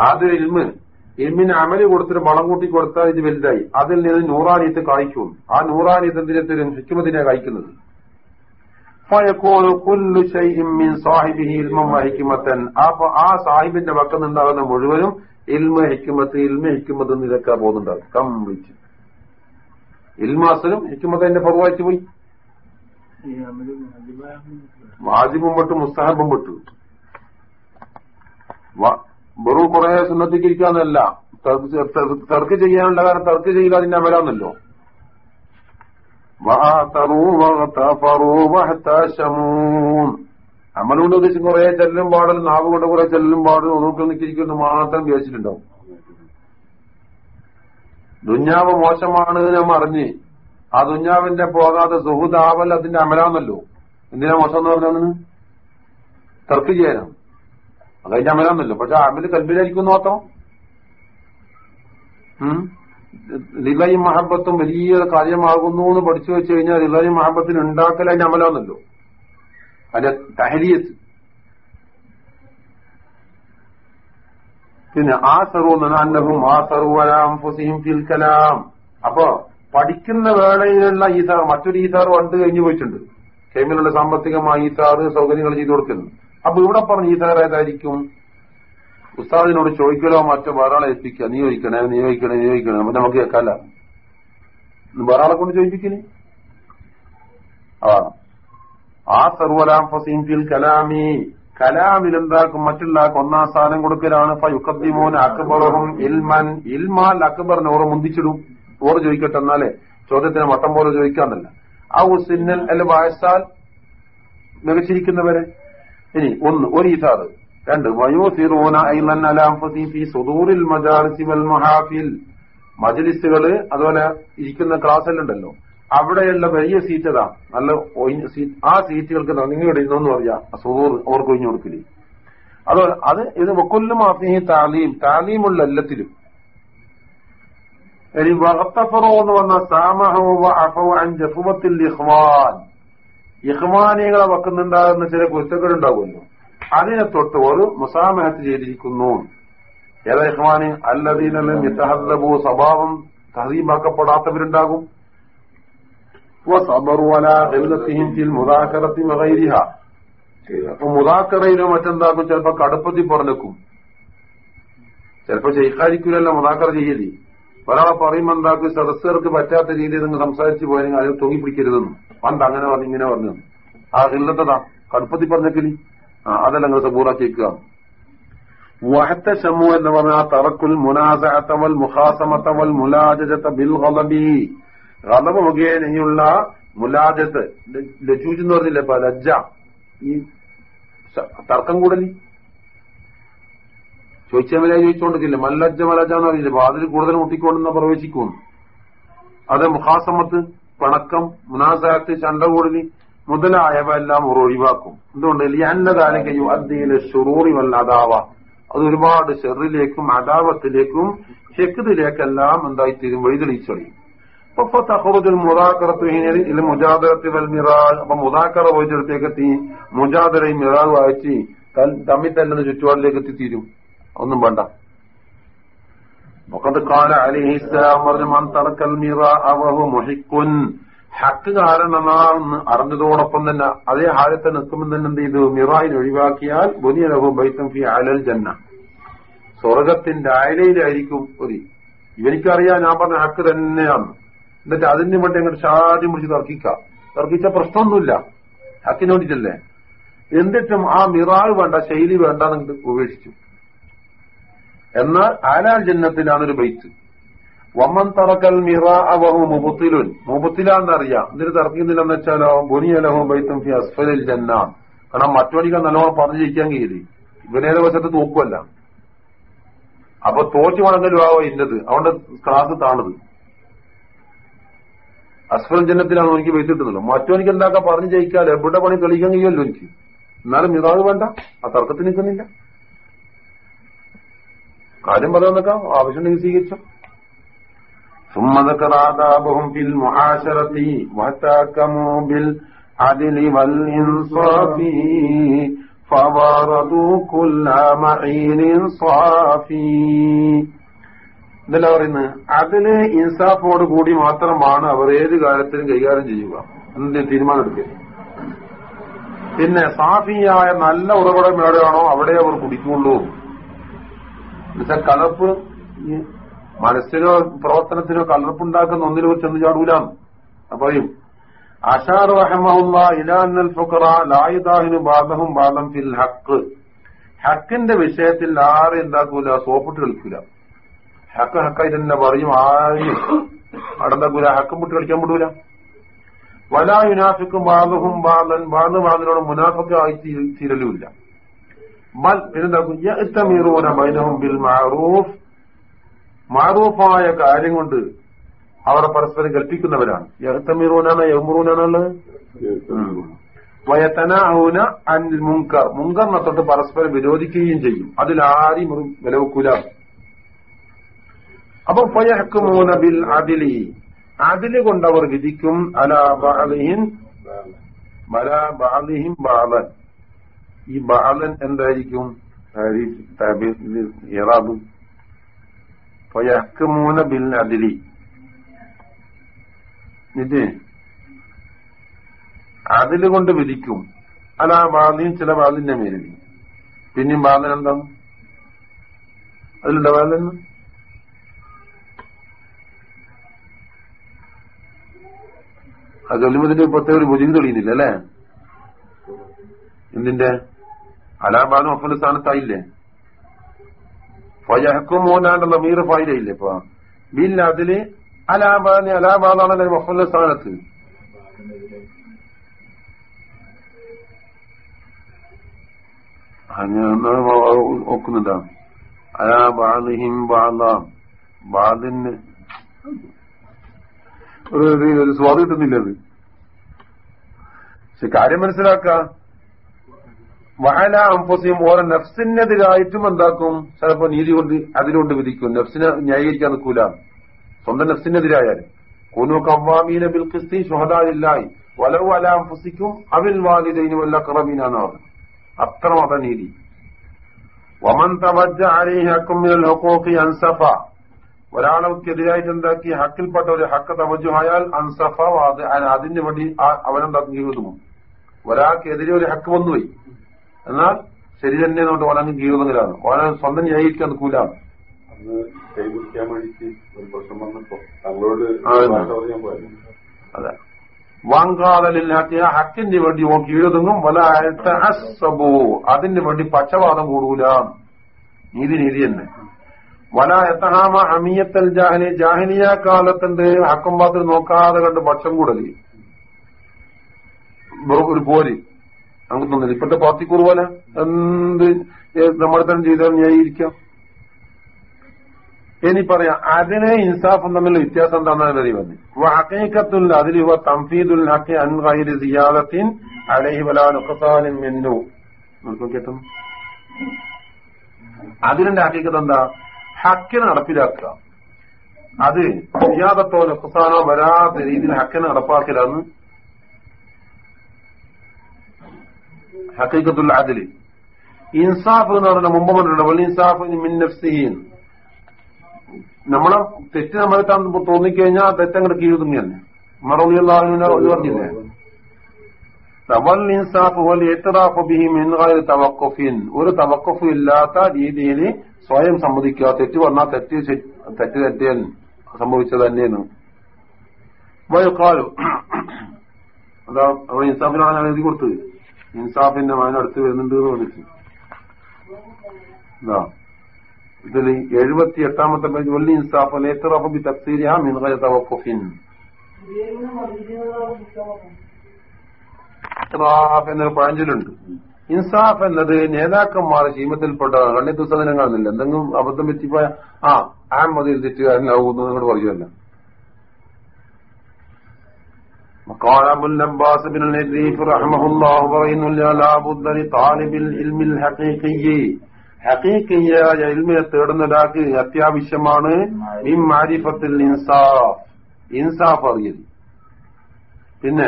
അത് ഇൽമ്. ഇൽമിന് അമൽ കൊടുത്തിട്ട് വളം കൂട്ടി കൊടുത്താൽ ഇത് വലുതായി. അതിൽ നിന്ന് നൂറാനിയത്ത് കായ്ക്കും. ആ നൂറാനിയത്ത് എന്തിനെ തരും ഹിക്കുമതിനെ കായ്ക്കുന്നത് അപ്പൊ ആ സാഹിബിന്റെ പക്കം നിന്നുണ്ടാകുന്ന മുഴുവനും ഇൽമ ഹിക്കുമത്ത് ഇൽമ ഹിക്കുമത്ത് നിരക്കാൻ പോകുന്നുണ്ടാവും കംപ്ലീറ്റ്. ഇൽമാസലും ഹിക്കുമത്ത് അതിന്റെ പോയി. വാജിബും പെട്ടു മുസ്തഹബും പെട്ടു. വെറും കുറെ സുന്നത്തിക്കിരിക്കാന്നല്ല തർക്ക് ചെയ്യാനുള്ള കാരണം തർക്ക് ചെയ്യില്ല അതിന്റെ അമലാന്നല്ലോ. അമലുകൊണ്ട് ഉദ്ദേശിച്ച് കുറെ ചെല്ലും പാടൽ നാവ് കൊണ്ട് കുറെ ചെല്ലും പാടൽ ഒന്നുകൊണ്ട് നിൽക്കിരിക്കുന്നു മാത്രം വിചാരിച്ചിട്ടുണ്ടാവും ദുഞ്ഞാവ് മോശമാണ് നമ്മൾ അറിഞ്ഞ് ആ ദുഞ്ഞാവിന്റെ പോകാതെ സുഹുദാവൽ അതിന്റെ അമലാന്നല്ലോ. എന്തിനാ മോശം എന്ന് പറഞ്ഞാൽ തർക്ക് ചെയ്യാനാ? അതതിന്റെ അമലാന്നല്ലോ. പക്ഷെ അമൽ കൽബിലായിരിക്കും നോക്കാം റിലയും മഹബത്തും വലിയ കാര്യമാകുന്നു എന്ന് പഠിച്ചു വെച്ച് കഴിഞ്ഞാൽ റിലയും മഹബത്തിന് ഉണ്ടാക്കൽ അതിന്റെ അമലാന്നല്ലോ. അതിന്റെ തഹരിയത്ത് പിന്നെ ആ സർവ നനാന്നഹും ആ സർവലാംഫുസിയും ഫിൽ കലാം. അപ്പോ പഠിക്കുന്ന വേളയിലുള്ള ഈസാർ മറ്റൊരു ഈസാർ വണ്ട് കഴിഞ്ഞു പോയിട്ടുണ്ട്. കേമിലുള്ള സാമ്പത്തികമായ ഈസാറ് സൗകര്യങ്ങൾ ചെയ്തു കൊടുക്കുന്നു. അപ്പൊ ഇവിടെ പറഞ്ഞ ഈസാർ ഏതായിരിക്കും? ഉസ്താദിനോട് ചോദിക്കലോ മറ്റോ വേറെ ഏൽപ്പിക്കുക. നീ ചോദിക്കണേ നീ ചോദിക്കണേ നീ ചോദിക്കണേ അപ്പൊ നമുക്ക് കേൾക്കാല്ല. വേറെ കൊണ്ട് ചോദിപ്പിക്കൽ? ആ. ആ സർവലാം ഫസീം ഫിൽ കലാമി. കലാമിൽ എന്താക്കും? മറ്റുള്ള ഒന്നാം സ്ഥാനം കൊടുക്കലാണ്. യുക്കദ്ദിമോൻ അക്ബറും ഇൽമൻ ഇൽമാൽ അക്ബറിനെ ഓറ് മുന്തിച്ചിടും. ഓറ് ചോദിക്കട്ടെ എന്നാലേ ചോദ്യത്തിന് മട്ടം പോലെ ചോദിക്കാന്നല്ല ആ ഉസിന്നൽ അല്ല വയസ്സാൽ മികച്ചിരിക്കുന്നവരെ ഇനി ഒന്ന് ഒരു ഇതാത് രണ്ട് വയോ സിറോന അലാംഫസി ഫി സുദൂറിൽ വൽ മഹാഫിൽ. മജലിസുകൾ അതുപോലെ ഇരിക്കുന്ന ക്ലാസ്സിലുണ്ടല്ലോ അവിടെയുള്ള വലിയ സീറ്റ് അതാ നല്ല ആ സീറ്റുകൾക്ക് നിങ്ങളുടെ ഇരുന്നെന്ന് പറയാ സുദൂർ ഒഴിഞ്ഞു കൊടുക്കൽ. അത് അത് ഇത് വക്കൊല്ലും ആത്മീയ താലീം. താലീമുള്ള എല്ലാത്തിലും. ഇനി വഹത്തഫറോ എന്ന് വന്ന സാമഹോ അഫവ അൻ ജഫുമത്തിൽ ഇഹ്വാൻ ഇഹ്വാനികളെ വെക്കുന്നുണ്ടാകുന്ന ചില കുരുത്തക്കേടുണ്ടാകുമല്ലോ അതിനെ തൊട്ട് ഒരു മുസാമഹത്ത് ചെയ്തിരിക്കുന്നു. ഏതാ ഇഹ്മാനി അല്ലദീനലും യത്തഹദ്ദബു സ്വഭാവം തഹീമാക്കപ്പെടാത്തവരുണ്ടാകും മുതാക്കറയിലോ മറ്റെന്താക്കും? ചിലപ്പോ കടുപ്പത്തിൽ പറഞ്ഞേക്കും. ചിലപ്പോ ചെയ്യിക്കാതിരിക്കില്ലല്ലോ മുതാക്കറ ചെയ്യലി. ഒരാളെ പറയുമ്പോ എന്താക്കി സദസ്യർക്ക് പറ്റാത്ത രീതിയിൽ നിങ്ങൾ സംസാരിച്ചു പോയെങ്കിൽ അതിൽ തൂങ്ങി പിടിക്കരുതെന്ന് പണ്ട് അങ്ങനെ പറഞ്ഞു ഇങ്ങനെ പറഞ്ഞു. ആ ഇല്ലത്തതാ കടുപ്പത്തിൽ പറഞ്ഞേക്കലി. ആ അതല്ല നിങ്ങൾ സബൂറാക്കി വെക്കുക. വഹത്ത ഷമു എന്ന് പറഞ്ഞാൽ തറക്കുൽ മുനാസഅത്തവൽ മുഹാസമത്തവൽ മുലാജത ബിൽ ഹലബി ഹലബ് മുഖേനയുള്ള മുലാജത്ത് ലജൂജ് എന്ന് പറഞ്ഞില്ലേ ലജ്ജ. ഈ തർക്കം കൂടലി. ചോദിച്ചവരെ ചോദിച്ചുകൊണ്ടിരിക്കില്ല മല്ലജ്ജ മലജ എന്ന് പറഞ്ഞില്ലേ അതിൽ കൂടുതൽ മുട്ടിക്കൊണ്ടെന്ന് പ്രവേശിക്കുന്നു അത് മുഖാസമത്ത് പണക്കം മുനാസാത്ത് ചണ്ട കൂടലി മുതലായവ എല്ലാം ഒഴിവാക്കും. എന്തുകൊണ്ട്? ലിയന്നതാലയ്ക്കു അദ്ദേഹം ഷുറൂറി വല്ലാതാവ അത് ഒരുപാട് ഷെറിലേക്കും അദാവത്തിലേക്കും ഹെക്കതിലേക്കെല്ലാം എന്തായിത്തീരും വഴിതെളിച്ചൊളിയും അപ്പൊ തഹറുദുൽ മുതാക്കറത്ത് മുജാദറത്ത് വൽ മിറാജ്. അപ്പൊ മുതാക്കറ പോയിച്ചെടുത്തേക്കെത്തി മുജാദരയും മിറാജ് വായിച്ച് തമ്മിൽ തന്നെ ചുറ്റുപാടിലേക്ക് എത്തിത്തീരും ഒന്നും വേണ്ട وقد قال عليه السلام പറഞ്ഞു മൻ തറക്കൽ മിറാ വഹു മുഹിക്കുൻ ഹക്ക് കാരണമെന്ന് അറിഞ്ഞതോടൊപ്പം തന്നെ അതേ ഹാലത്തെ നിൽക്കുമ്പോൾ തന്നെ എന്ത് ചെയ്തു മിറായിന് ഒഴിവാക്കിയാൽ ബുനിയലഹു ബൈത്തം ഫി അലൽ ജന്ന സ്വർഗത്തിന്റെ അയലയിലായിരിക്കും ഒരു ഇവനിക്കറിയാം ഞാൻ പറഞ്ഞ ഹക്ക് തന്നെയാണ് എന്നിട്ട് അതിന് വേണ്ടി അങ്ങോട്ട് ഷാദ്യം പിടിച്ച് തർക്കിക്കാം തർക്കിച്ച പ്രശ്നമൊന്നുമില്ല ഹക്കിന് വേണ്ടിയിട്ടല്ലേ എന്നിട്ടും ആ മിറാവ് വേണ്ട ശൈലി വേണ്ട നിങ്ങൾ ഉപേക്ഷിച്ചു എന്നാൽ ആലാൽ ജന്നത്തിലാണ് ഒരു ബൈത്ത്. വമ്മൻ തറക്കൽ മിറ അവഹു മുബത്തിലുൻ. മുബത്തിലാന്നറിയാം എന്നിട്ട് തറക്കുന്നില്ലെന്ന് വെച്ചാലോ? ബുനിയലഹു ബൈത്തും ഫി അസ്ഫലിൽ ജന്ന. കാരണം മറ്റോണിക്ക് നല്ലോണം പറഞ്ഞു ജയിക്കാൻ കഴിയില്ല ഇവനേറെ വശത്ത് തൂക്കുമല്ല അപ്പൊ തോറ്റു വേണമെങ്കിലും ആവോ ഇന്നത്. അതുകൊണ്ട് ക്ലാസ് താണത്. അസ്ഫൽ ജന്നത്തിലാണ് എനിക്ക് ബൈത്ത് കിട്ടുന്നത്. മറ്റോനിക്ക് എന്താക്കാ പറഞ്ഞു ജയിക്കാൽ എവിടെ പണി തെളിയിക്കാൻ കഴിയുമല്ലോ എനിക്ക്? എന്നാലും മിറാവ് വേണ്ട. ആ തർക്കത്തിന് നിൽക്കുന്നില്ല. കാര്യം പറയാൻ ആവശ്യമുണ്ടെങ്കിൽ സ്വീകരിച്ചു. സുമ്മതക്കറാദാബും ബിൽ മുഹാശറത്തി വഹത്താക്കമു ബിൽ അതിലി വൽ ഇൻസാഫി ഫവറദു കുല്ല മഈൻ സ്വാഫി ഇതല്ല പറയുന്നത് അതിന് ഇൻസാഫോട് കൂടി മാത്രമാണ് അവർ ഏത് കാര്യത്തിനും കൈകാര്യം ചെയ്യുക. എന്നിട്ട് തീരുമാനമെടുക്കുക. പിന്നെ സാഫിയായ നല്ല ഉറവിടം എവിടെയാണോ അവിടെ അവർ കുടിക്കുള്ളൂ. എന്നുവെച്ചാൽ കലർപ്പ് മനസ്സിനോ പ്രവർത്തനത്തിനോ കലർപ്പുണ്ടാക്കുന്ന കുറിച്ച് എന്ന് ചാടൂലാന്ന് പറയും അഷാർ റഹമുള്ള ഇലാന്നൽ ഫുഖറ ലായുദാഹിനു ബാധഹും ബാധം ഫിൽ ഹക്ക് ഹക്കിന്റെ വിഷയത്തിൽ ആരും എന്താക്കൂല സോപ്പിട്ട് കളിക്കൂല. ഹക്ക് ഹക്കായി തന്നെ പറയും ആരും അടന്താക്കൂല ഹക്കും വിട്ട് കളിക്കാൻ വിടൂല. വലാ യുനാഫിക്കും ബാധും ബാധൻ ബാധ ബാധനോട് മുനാഫക്ക് ആയി തീരലുമില്ല. ബൽ പിന്നെന്താക്കും ബൈനഹും ബിൽ മഅറൂഫ് മാറൂഫായ കാര്യം കൊണ്ട് അവർ പരസ്പരം കൽപ്പിക്കുന്നവരാണ്. യഹത്തമീറൂനാണ് യഹ്മുറൂനാണുള്ളത് വയത്തനാഹൂന അനിൽ മുങ്കർ മുങ്കറിനെ തൊട്ട് പരസ്പരം വിരോധിക്കുകയും ചെയ്യും. അതിൽ ആരും ഒരു വിലവെക്കൂല. അപ്പൊ ഫയഹക്കുമൂന ബിൽ അതിലി അതിൽ കൊണ്ട് അവർ വിധിക്കും അലാ ബാലിഹിൻ മല ബഅലിഹിം ബഅലൻ ഈ ബാലൻ എന്തായിരിക്കും? ഇറാബ്. ഫയഹക്കുമൂന ബിൽ അതിലി ഇത് അതിൽ കൊണ്ട് വിധിക്കും. അല്ല ആ ബാധിയും ചില ബാധിന്റെ മേലിൽ. പിന്നെയും ബാധന എന്താണ് അതിലുണ്ട ബാധന അത് ചൊല്ലുമ്പോ ഇതിന്റെ പ്രത്യേക ഒരു ബുദ്ധിമുട്ട് തെളിയുന്നില്ല അല്ലേ? എന്തിന്റെ? അലാബാദും ഒപ്പന്റെ സ്ഥാനത്തായില്ലേ ഫയഹക്കും മോനാണ്ടുള്ള മീർ ഫായിലയില്ലേ ഇപ്പൊ? ബിൽ അതിൽ അലാബാദ് അലാബാദാണല്ലോ ഒപ്പന്റെ സ്ഥാനത്ത് അങ്ങനെ നോക്കുന്നുണ്ടാ? അലാ ബാദിഹിം ബാദാം. ബാദിന് ഒരു സ്വാദ് കിട്ടുന്നില്ല അത്. പക്ഷെ കാര്യം മനസ്സിലാക്ക. വഹല അംഫസിയും ഓരോ നഫ്സിനെതിരായിട്ടും എന്താക്കും? ചിലപ്പോ നീതി കൊണ്ട് അതിലുകൊണ്ട് വിധിക്കും. നഫ്സിനെ ന്യായീകരിക്കാൻ നിൽക്കൂല. സ്വന്തം നഫ്സിനെതിരായാലും കുനു കവാമീന ബിൽ ക്രിസ്തി ഷുഹദാലില്ലായി വലവ് അല അംഫസിക്കും അവിൽ വാലിദൈനും വല്ല കറമീനാന്ന് പറഞ്ഞു മത നീതി. വമൻ തവജ അലൈഹി ഹക്കും മിനൽ ഹുഖൂഖി അൻസഫ. ഒരാൾക്കെതിരായിട്ട് എന്താക്കി? ഹക്കിൽപ്പെട്ട ഒരു ഹക്ക് തവജുഹായാൽ അൻസഫ അത് അതിന് വേണ്ടി അവനെന്താക്കും? ജീവിതമോ ഒരാൾക്കെതിരെ ഒരു ഹക്ക് വന്നുപോയി. എന്നാൽ ശരി തന്നെ കൊണ്ട് ഓനങ്ങ് ജീവിതത്തിലാണ് ഓനെ സ്വന്തം ന്യായീകരിക്കാൻ നിൽക്കൂലാണ്
അന്ന് കൈപിടിക്കാൻ വേണ്ടിട്ട് ഒരു പ്രശ്നം വന്നപ്പോ തങ്ങളോട്
ആ, ഉണ്ട്.
ഭാഷ
അതെ. വാങ്കാതലില്ലാത്ത ഹക്കിന്റെ ഹക്കിന് വേണ്ടി ഓ കീഴൊതുങ്ങും. വല അസബോ അതിന് വേണ്ടി പക്ഷപാതം കൂടൂല. നീതി നീതി തന്നെ. വല എത്തഹാമ അമിയത്തൽ ജാഹലി. ജാഹലിയ കാലത്തിന്റെ ഹക്കം പാത്രം നോക്കാതെ കണ്ട് പക്ഷം കൂടലി. ഒരു പോര്. നമുക്ക് തോന്നില്ല ഇപ്പോഴത്തെ പാർട്ടിക്കൂർ പോലെ എന്ത് നമ്മുടെ തന്നെ ചെയ്താൽ ന്യായീകരിക്കാം. ഇനി പറയാം അതിനെ ഇൻസാഫും തമ്മിലുള്ള വ്യത്യാസം എന്താണെന്ന് വരി വന്നു ഹക്കീക്കത്തുൽ അതിൽ ഇവ തംഫീദുൽ ഹക്കി അൻ ഗൈരി സിയാദത്തിൻ അലൈഹി വലാ നുഖ്സാനിൻ മിന്നു കേട്ടോ അതിന്റെ ഹക്കീക്കത്ത് എന്താ? ഹക്കിനെ നടപ്പിലാക്കുക. അത് സിയാദത്തോ നുഖ്സാനോ വരാത്ത രീതിയിൽ ഹക്കിനെ നടപ്പാക്കലാന്ന് ഹക്കീക്കത്തുൽ അതിൽ ഇൻസാഫ് എന്ന് പറഞ്ഞ മുമ്പ് പറഞ്ഞിട്ടുണ്ട് ഇൻസാഫ് മിൻ നഫ്സിഹിൻ നമ്മളെ തെറ്റ് നമ്മളെത്താൻ തോന്നിക്കഴിഞ്ഞാൽ ആ തെറ്റങ്ങോട്ട് കീഴുതുങ്ങി തവഖുഫിൻ. ഒരു തവഖുഫ് ഇല്ലാത്ത രീതിയിൽ സ്വയം സമ്മതിക്കുക. തെറ്റ് പറഞ്ഞാൽ തെറ്റ് തെറ്റ് തെറ്റൻ സംഭവിച്ചത് തന്നെയാണ്. വയക്കാലു അതാ ഇൻസാഫിനാണ് എഴുതി കൊടുത്തത്. ഇൻസാഫിന്റെ മകൻ അടുത്ത് വരുന്നുണ്ട് എന്ന് പറഞ്ഞിട്ട് ഇതാ. ഇതിൽ എഴുപത്തി എട്ടാമത്തെ പേജ് വലിയ ഇൻസാഫ് ലേത്തറഫി ബി തഫ്സീരിഹ മിൻ ഗൈരി തവഖുഫിൻ. ഇൻസാഫ് എന്നൊരു ഇൻസാഫ് എന്നത് നേതാക്കന്മാർ ചീമത്തിൽപ്പെട്ടതാണ് കണ്ണി കാണുന്നില്ല. എന്തെങ്കിലും അബദ്ധം പറ്റിപ്പോയ ആ ആ മതി തെറ്റുകാരനാവുന്നു നിങ്ങൾ പറയുമല്ല قال ابو العباس بن النذيف رحمه الله പറയുന്നു لا بد لطالب العلم الحقيقي ഹക്കീക്കിയായ ഇൽമിനെ തേടുന്ന ഒരാൾക്ക് അത്യാവശ്യമാണ് ഈ മാരിഫത്തിൽ ഇൻസാഫ് ഇൻസാഫ് അറിയൽ പിന്നെ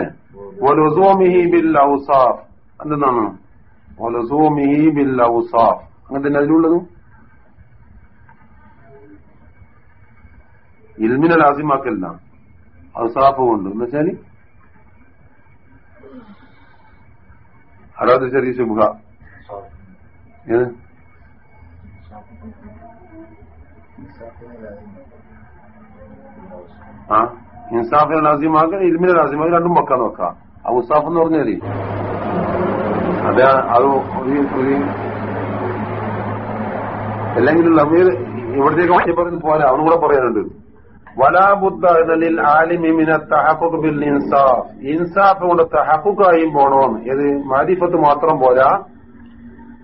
ഒലുസോമിഹി ബിൽ ഔസാഫ് എന്തെന്നാണ് ഒലുസോമിഹി ബിൽ ഔസാഫ് അങ്ങനെ തന്നെ അതിലുള്ളത് ഇൽമിനെ ലാസിമാക്കല്ല ഔസാഫ് കൊണ്ട് എന്ന് അതാത് ചെറിയ ശുഭ ആ ഇൻസാഫിനെ ലാസിമാക്കുക ഇൽമിനെ ലാസിമാക്കുക രണ്ടും വെക്കാൻ നോക്കാം ഉസാഫ് എന്ന് പറഞ്ഞാൽ അത് അത് ഒരു അല്ലെങ്കിൽ ലമീർ ഇവിടത്തേക്ക് പറഞ്ഞ് പോരാ അവനും കൂടെ പറയാനുണ്ട് വലാബുദ്ദിൽ ആലിമിമിന തഹഖുഖ് ബിൽ ഇൻസാഫ്. ഇൻസാഫ് കൊണ്ട് തഹക്കുക്കായും പോണോന്ന്. ഏത് മാരിഫത്ത് മാത്രം പോരാ?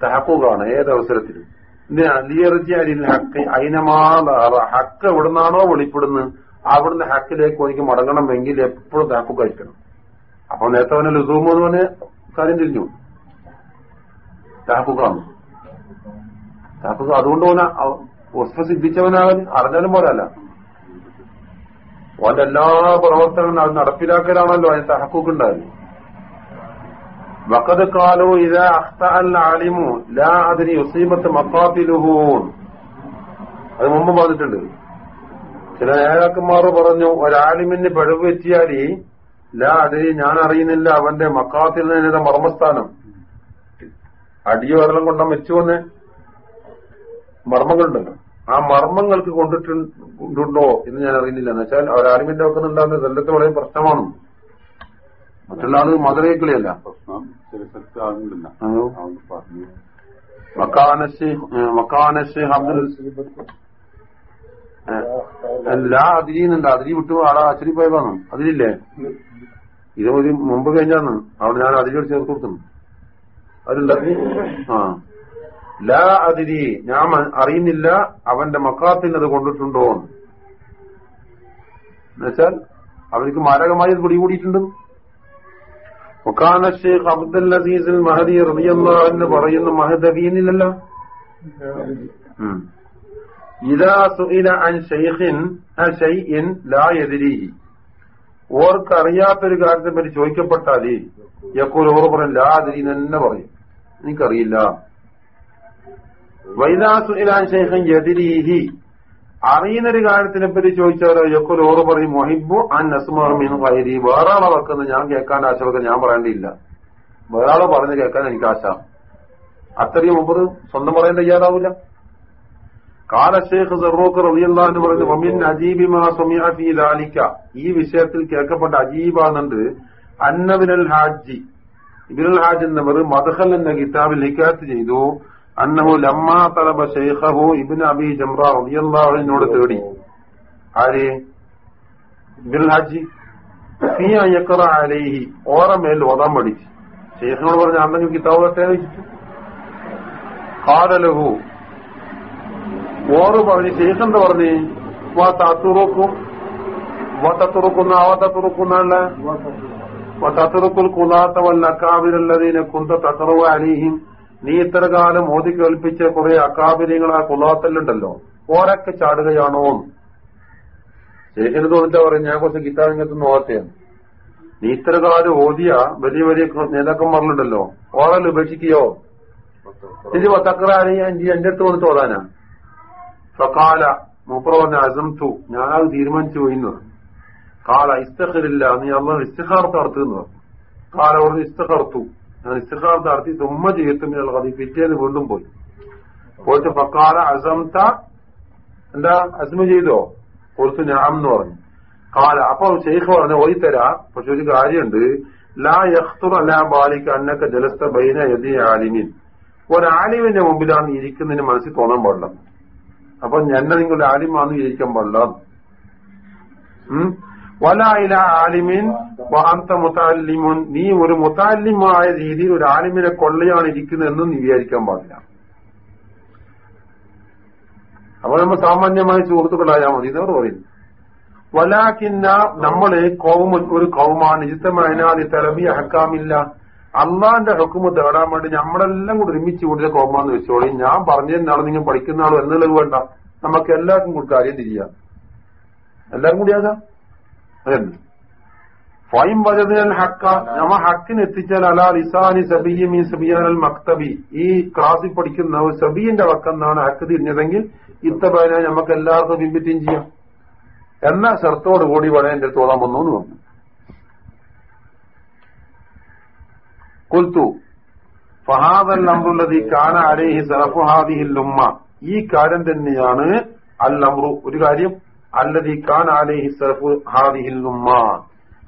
തഹഖുഖാണ് ഏത് അവസരത്തിലും. എന്തിനാ? ലിയർജി അലിൽ ഹക്ക് എവിടുന്നാണോ വെളിപ്പെടുന്നത്. അവിടുന്ന് ഹക്കിലേക്ക് എനിക്ക് മടങ്ങണമെങ്കിൽ എപ്പോഴും തഹക്കു കഴിക്കണം അപ്പൊ നേരത്തെ അവനെ ലുസൂമ് എന്ന് പറഞ്ഞ കാര്യം തിരിഞ്ഞു. തഹക്കുകാണ് തഹക്കുക അതുകൊണ്ട് ഓന വസ്തു സിദ്ധിച്ചവനാകാൻ അറിഞ്ഞാലും പോരല്ല ഓന്റെ എല്ലാ പ്രവർത്തനങ്ങളും അത് നടപ്പിലാക്കലാണല്ലോ അതിന്റെ തഹക്കൂക്ക് ഉണ്ടായത്. വക്കത് കാലോ ഇത് അഖ്ത അൽ ആലിമു ലാ അതിന് യുസീബത്ത് മക്കാത്തിലുഹൂൺ അത് മുമ്പ് പറഞ്ഞിട്ടുണ്ട്. ചില നേതാക്കന്മാർ പറഞ്ഞു ഒരാലിമിന് പിഴവ് പറ്റിയാൽ ലാ അതിന് ഞാൻ അറിയുന്നില്ല അവന്റെ മക്കാത്തിൽ നിന്ന് മർമ്മസ്ഥാനം. അടിയോ വെള്ളം കൊണ്ടാ വെച്ചുവന്ന് മർമ്മങ്ങളുണ്ടല്ലോ. ആ മർമ്മങ്ങൾക്ക് കൊണ്ടിട്ടുണ്ടോ എന്ന് ഞാൻ അറിയുന്നില്ല. എന്ന് വെച്ചാൽ ഒക്കെ വെക്കുന്നുണ്ടാകുന്ന കൊല്ലത്ത് വളരെ പ്രശ്നമാണ്. മറ്റുള്ള ആൾ മധുരയിക്കളിയല്ല മക്കാനശി അബ്ദുൽ എല്ലാ അതിരിയുന്നുണ്ട് അതിരി വിട്ടു ആടെ അച്ചടി പോയതാണ്. അതിരില്ലേ? ഇത് ഒരു മുമ്പ് കഴിഞ്ഞാന്ന് അവിടെ ഞാൻ അതിരിയോട് ചേർത്ത് കൊടുക്കുന്നു അതിലുണ്ട് ആ. ലാ അതിരി ഞാൻ അറിയുന്നില്ല അവന്റെ മക്കാത്തിന് അത് കൊണ്ടിട്ടുണ്ടോ എന്ന്. എന്നുവെച്ചാൽ അവർക്ക് മാരകമായി അത് പിടികൂടിയിട്ടുണ്ട്. വക്കാന ഷേഖ് അബ്ദുൽ അസീസ് മഹദി റളിയല്ലാഹു എന്ന് പറയുന്ന മഹദബീനിലല്ല ഇതാ സുഇല അൻ ഷൈഖിൻ അൻ ഷൈഇൻ ലാ യദ്രീഹി. ഓർക്ക് അറിയാത്തൊരു കാര്യത്തെ പറ്റി ചോദിക്കപ്പെട്ടാൽ യക്കൂൽ ഓർ പറയും ലാ അതിരി തന്നെ പറയും. എനിക്കറിയില്ല. വൈദാ സുഇല അൻ ഷൈഖിൻ യദ്രീഹി. അറിയുന്നൊരു കാര്യത്തിനെ പറ്റി ചോദിച്ചവരോ യക്കൂൽ ഓറ് പറയും മൊഹിബു അൻ നസ്മീൻ വൈരി വേറെ ആളെ വെക്കുന്നത് ഞാൻ കേൾക്കാൻ ആശവൊക്കെ ഞാൻ പറയേണ്ടിയില്ല. വേറെ ആളെ പറഞ്ഞ് കേൾക്കാൻ എനിക്ക് ആശ. അത്രയും മുമ്പ് സ്വന്തം പറയാൻ തയ്യാറാവില്ല. കാല ഷേഖ് സെറോക്ക് റളിയല്ലാഹു പറഞ്ഞു വമിൻ അജീബി മാ ലാലിക്ക ഈ വിഷയത്തിൽ കേൾക്കപ്പെട്ട അജീബാന്നുണ്ട് അന്നബിനൽ ഹാജി. ഇബിനുൽ ഹാജ് എന്നവർ മദഹൽ എന്ന കിതാബിൽ ഹിക്കാത്ത് ചെയ്തു. അന്നഹു ലമ്മാ തലബ ഷെയ്ഖഹു ഇബ്നു അബി ജംറ റളിയല്ലാഹു അൻഹുവിനോട് തേടി. ആര്? ബിൽ ഹാജി ഫീ അൻ യഖറ അലൈഹി. ഓറമേൽ ഓതാൻ പഠിച്ചു. ഷെയ്ഖിനോട് പറഞ്ഞു അന്നെങ്കിൽ കിതാബ് കത്തേ വെച്ചിട്ട് ഖാല ലഹു. ഓറ് പറഞ്ഞ് ഷെയ്ഖ് എന്താ പറഞ്ഞ്? വാ തത്തുറുക്കും. വാ തത്തുറുക്കുന്ന അവ തത്തുറുക്കുന്ന തത്തുറുക്കുൽ കുലാത്ത കുന്ത തക്കറവ് അലിഹിം. നീ ഇത്ര കാലം ഓതി കേൾപ്പിച്ച കുറെ അക്കാബിര്യങ്ങൾ ആ ഓരൊക്കെ ചാടുകയാണോ? ഷെയ്ഖിന് തോന്നിട്ടാ പറയും ഞാൻ കുറച്ച് ഗീതാവിങ്ങത്ത് ഓർത്തയാണ്. നീ ഇത്ര കാലം ഓതിയ വലിയ വലിയ നേതാക്കന്മാരിലുണ്ടല്ലോ. ഓറൽ ഉപേക്ഷിക്കുകയോ ഇത് തക്കറാരി എന്റെ അടുത്ത് വന്നിട്ട് ഓതാനാ? ഫക്കാല മൂപ്പറ പറഞ്ഞ അസംതു. ഞാനത് തീരുമാനിച്ചു പോയിന്ന് കാല ഇസ്തഖറില്ല നീ അമ്മ ഇസ്തിഹാർത്ത് നടത്തുന്നു കാല പറഞ്ഞു. ഇസ്തഖർത്തു ഞാൻ ഇസ്തിഹാർത്ത് നടത്തി തുമ്മ ചെയ്യത്തുമ്പോൾ കഥ പിറ്റേന്ന് വീണ്ടും പോയി. പോയിട്ട് ഫക്കാല അസംത എന്താ? അസ്മ ചെയ്തോ? കൊടുത്തു ഞാൻ എന്ന് പറഞ്ഞു. കാല അപ്പൊ ഷെയ്ഖ് പറഞ്ഞു ഓയി തരാ പക്ഷെ ഒരു കാര്യമുണ്ട്. ലാ യഖ്തുർ അലാ ബാലിക്ക് അന്നക്ക ജലസ്ത ബൈന യദി ആലിമിൻ. ഒരാലിമിന്റെ മുമ്പിലാണ് ഇരിക്കുന്നതിന് മനസ്സിൽ തോന്നാൻ പാടില്ല. അപ്പൊ എന്നെ നിങ്ങൾ ആലിമാന്ന് ഇരിക്കാൻ പാടില്ല. ഉം? വല ഇല ആലിമിൻ വാന്ത മുത്താലിമുൻ നീ ഒരു മുത്താലിമായ രീതിയിൽ ഒരു ആലിമിനെ കൊള്ളയാണ് ഇരിക്കുന്നതെന്നും നീ വിചാരിക്കാൻ പാടില്ല. അപ്പൊ നമ്മൾ സാമാന്യമായ സുഹൃത്തുക്കളായാൽ മതി. എന്നവർ പറയുന്നു വലാക്കിന്ന നമ്മൾ കൗമ ഒരു കൗമാണ് ഇജിത്തമൈനാലി തലബി അഹക്കാമില്ല അള്ളാന്റെ ഹക്കുമ തേടാൻ വേണ്ടി നമ്മളെല്ലാം കൂടി ഒരുമിച്ച് കൂടിയ കോമാന്ന് വെച്ചോളി. ഞാൻ പറഞ്ഞതിനാണ് നിങ്ങൾ പഠിക്കുന്ന ആളും എന്നുള്ളത് വേണ്ട. നമുക്ക് എല്ലാവർക്കും കൂടി കാര്യം തിരിയാം. എല്ലാവരും കൂടിയാകാം ഫൈം വജദിനൽ ഹക്ക. നമ്മ ഹക്കിന് എത്തിച്ചാൽ അലാ ലിസാനി സബിയും ഈ സബിയാനൽ മക്തബി. ഈ ക്ലാസ്സിൽ പഠിക്കുന്ന സബിയന്റെ വക്കെന്നാണ് ഹക്ക് തിരിഞ്ഞതെങ്കിൽ ഇത്തബന നമുക്ക് എല്ലാവർക്കും പിൻപറ്റുകയും ചെയ്യാം. എന്ന ഷർത്തോട് കൂടി വേണേ എന്റെ തോന്നാൻ വന്നു എന്ന് പറഞ്ഞു. കുൽത്തു ഫഹാദൽ അമ്രുല്ലതി കാന അലേഹി സലഫുഹാദിഹിൽ ഉമ്മ. ഈ കാര്യം തന്നെയാണ് അൽ അമ്രു ഒരു കാര്യം അല്ലതി കാന അലേഹി സലഫു ഹാദിഹിൽ ഉമ്മ.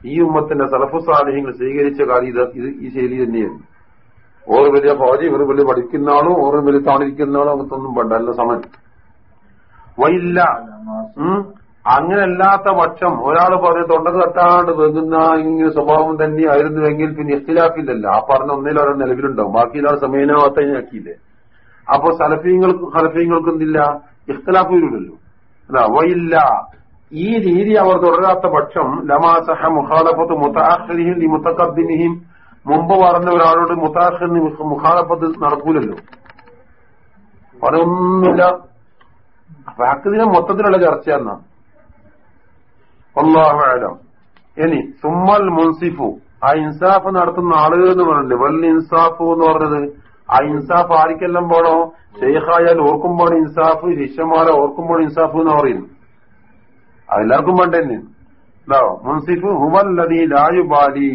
ഈ ഉമ്മത്തിന്റെ സലഫു സാലിഹ്യങ്ങൾ സ്വീകരിച്ച കാര്യം ഇത് ഈ ശൈലി തന്നെയാണ്. ഓർ വലിയ ഫൗജി ഇവർ വലിയ പഠിക്കുന്ന ആളും ഓർ വലിയ താണിരിക്കുന്ന ആളും അങ്ങനത്തൊന്നും വേണ്ട അല്ല സമൻ. വൈല്ല. ഉം? അങ്ങനല്ലാത്ത പക്ഷം ഒരാൾ പറഞ്ഞ് തൊണ്ടക്ക് തട്ടാണ്ട് വെങ്ങുന്ന ഇങ്ങനെ സ്വഭാവം തന്നെ ആയിരുന്നുവെങ്കിൽ പിന്നെ ഇഖ്തിലാഫില്ലല്ല. ആ പറഞ്ഞ ഒന്നിലൊരു നിലവിലുണ്ടാവും. ബാക്കി ഇല്ലാതെ ആക്കിയില്ലേ? അപ്പൊ സലഫീങ്ങൾക്ക് ഹലഫീങ്ങൾക്കും എന്തില്ല ഇഖ്തലാഫ് വരില്ലല്ലോ. അതാ വയില്ല ഈ രീതി അവർ തുടരാത്ത പക്ഷം ലമാസഹ മുഖാലഫത്ത് മുത്താഹിഹിൻ ഈ മുത്തക്കദ്ദിനിഹിം മുമ്പ് പറഞ്ഞ ഒരാളോട് മുത്താഹിന് മുഖാലഫത്ത് നടക്കൂലല്ലോ. അതൊന്നുമില്ല. അപ്പൊ മൊത്തത്തിലുള്ള മൊത്തത്തിലുള്ള ചർച്ചയെന്നാ. അള്ളാഹുലം ഇനി സുമ്മൽ മുൻസിഫു. ആ ഇൻസാഫ് നടത്തുന്ന ആളുകൾ എന്ന് പറഞ്ഞിട്ടുണ്ട് വൽ ഇൻസാഫു എന്ന് പറഞ്ഞത്? ആ ഇൻസാഫ് ആർക്കെല്ലാം പോണോ? ഷെയ്ഖായാൽ ഓർക്കുമ്പോൾ ഇൻസാഫ് ശിഷ്യന്മാരെ ഓർക്കുമ്പോൾ ഇൻസാഫ് എന്ന് പറയുന്നു അതെല്ലാവർക്കും വേണ്ടെന്നെ മുൻസിഫ് ഹുവല്ലതി ലായുബാലി